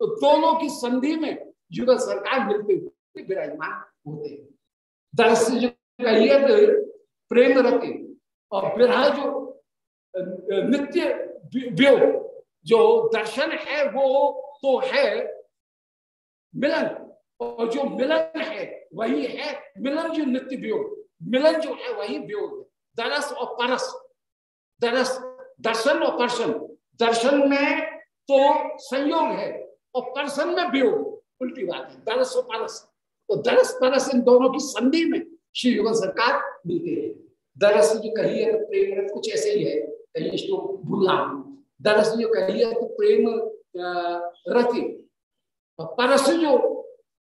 तो दोनों की संधि में युगल सरकार मिलते हुए विराजमान होते हैं। प्रेम रति और विरह जो नित्य व्यो जो दर्शन है वो तो है मिलन। और जो मिलन है, वही है मिलन जो नित्य व्योग। मिलन जो है, वही व्योग दरस और परस। दरस, दर्शन और पर्शन। दर्शन में तो संयोग है और परसन में वियोग। उल्टी बात है, दरस और परस। तो दरस, परस इन दोनों की संधि में श्री युगल सरकार मिलते हैं। दरस जो कही है, प्रेम कुछ ऐसे ही है, कहीं इसको भूलना। दरस जो कही है तो प्रेम रति परस जो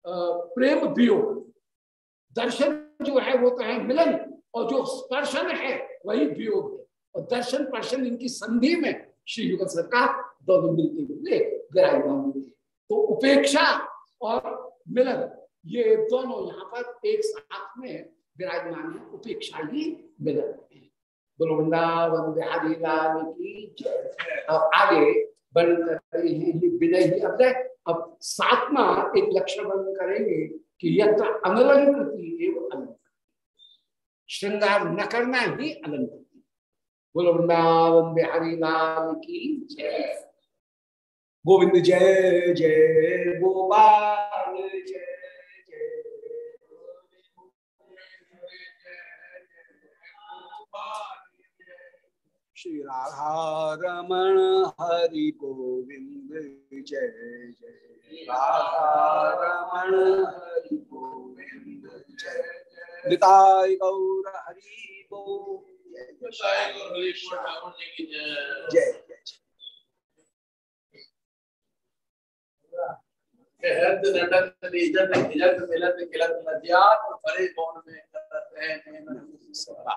प्रेम वियोग दर्शन जो है वो तो है मिलन और जो स्पर्शन है वही वियोग है और दर्शन पर्शन इनकी संधि में श्री युगल सरकार दोनों मिलते हुए विराजमान हुए तो उपेक्षा और मिलन ये दोनों यहाँ पर एक साथ में विराजमान है उपेक्षा ही मिलन है वृंदावन बिहारी लाल की अब आगे बन कर रहे हैं विनय ही अब अब सातवा एक लक्षण बंद करेंगे कि यत्र अनलंकृति एवं अलंकृति। श्रृंगार न करना ही अलंकृति। बोलो, वृंदावन बिहारी लाल की जय। गोविंद जय जय गोपाल जय। श्री राधा रमण हरि गोविंद जय जय। राधा रमण हरि गोविंद जय निताय गौर हरि गोविंद जय। जय इज़्ज़त इज़्ज़त मिलत खिलत लज्जात और बड़े कौन में करत है नैन सरा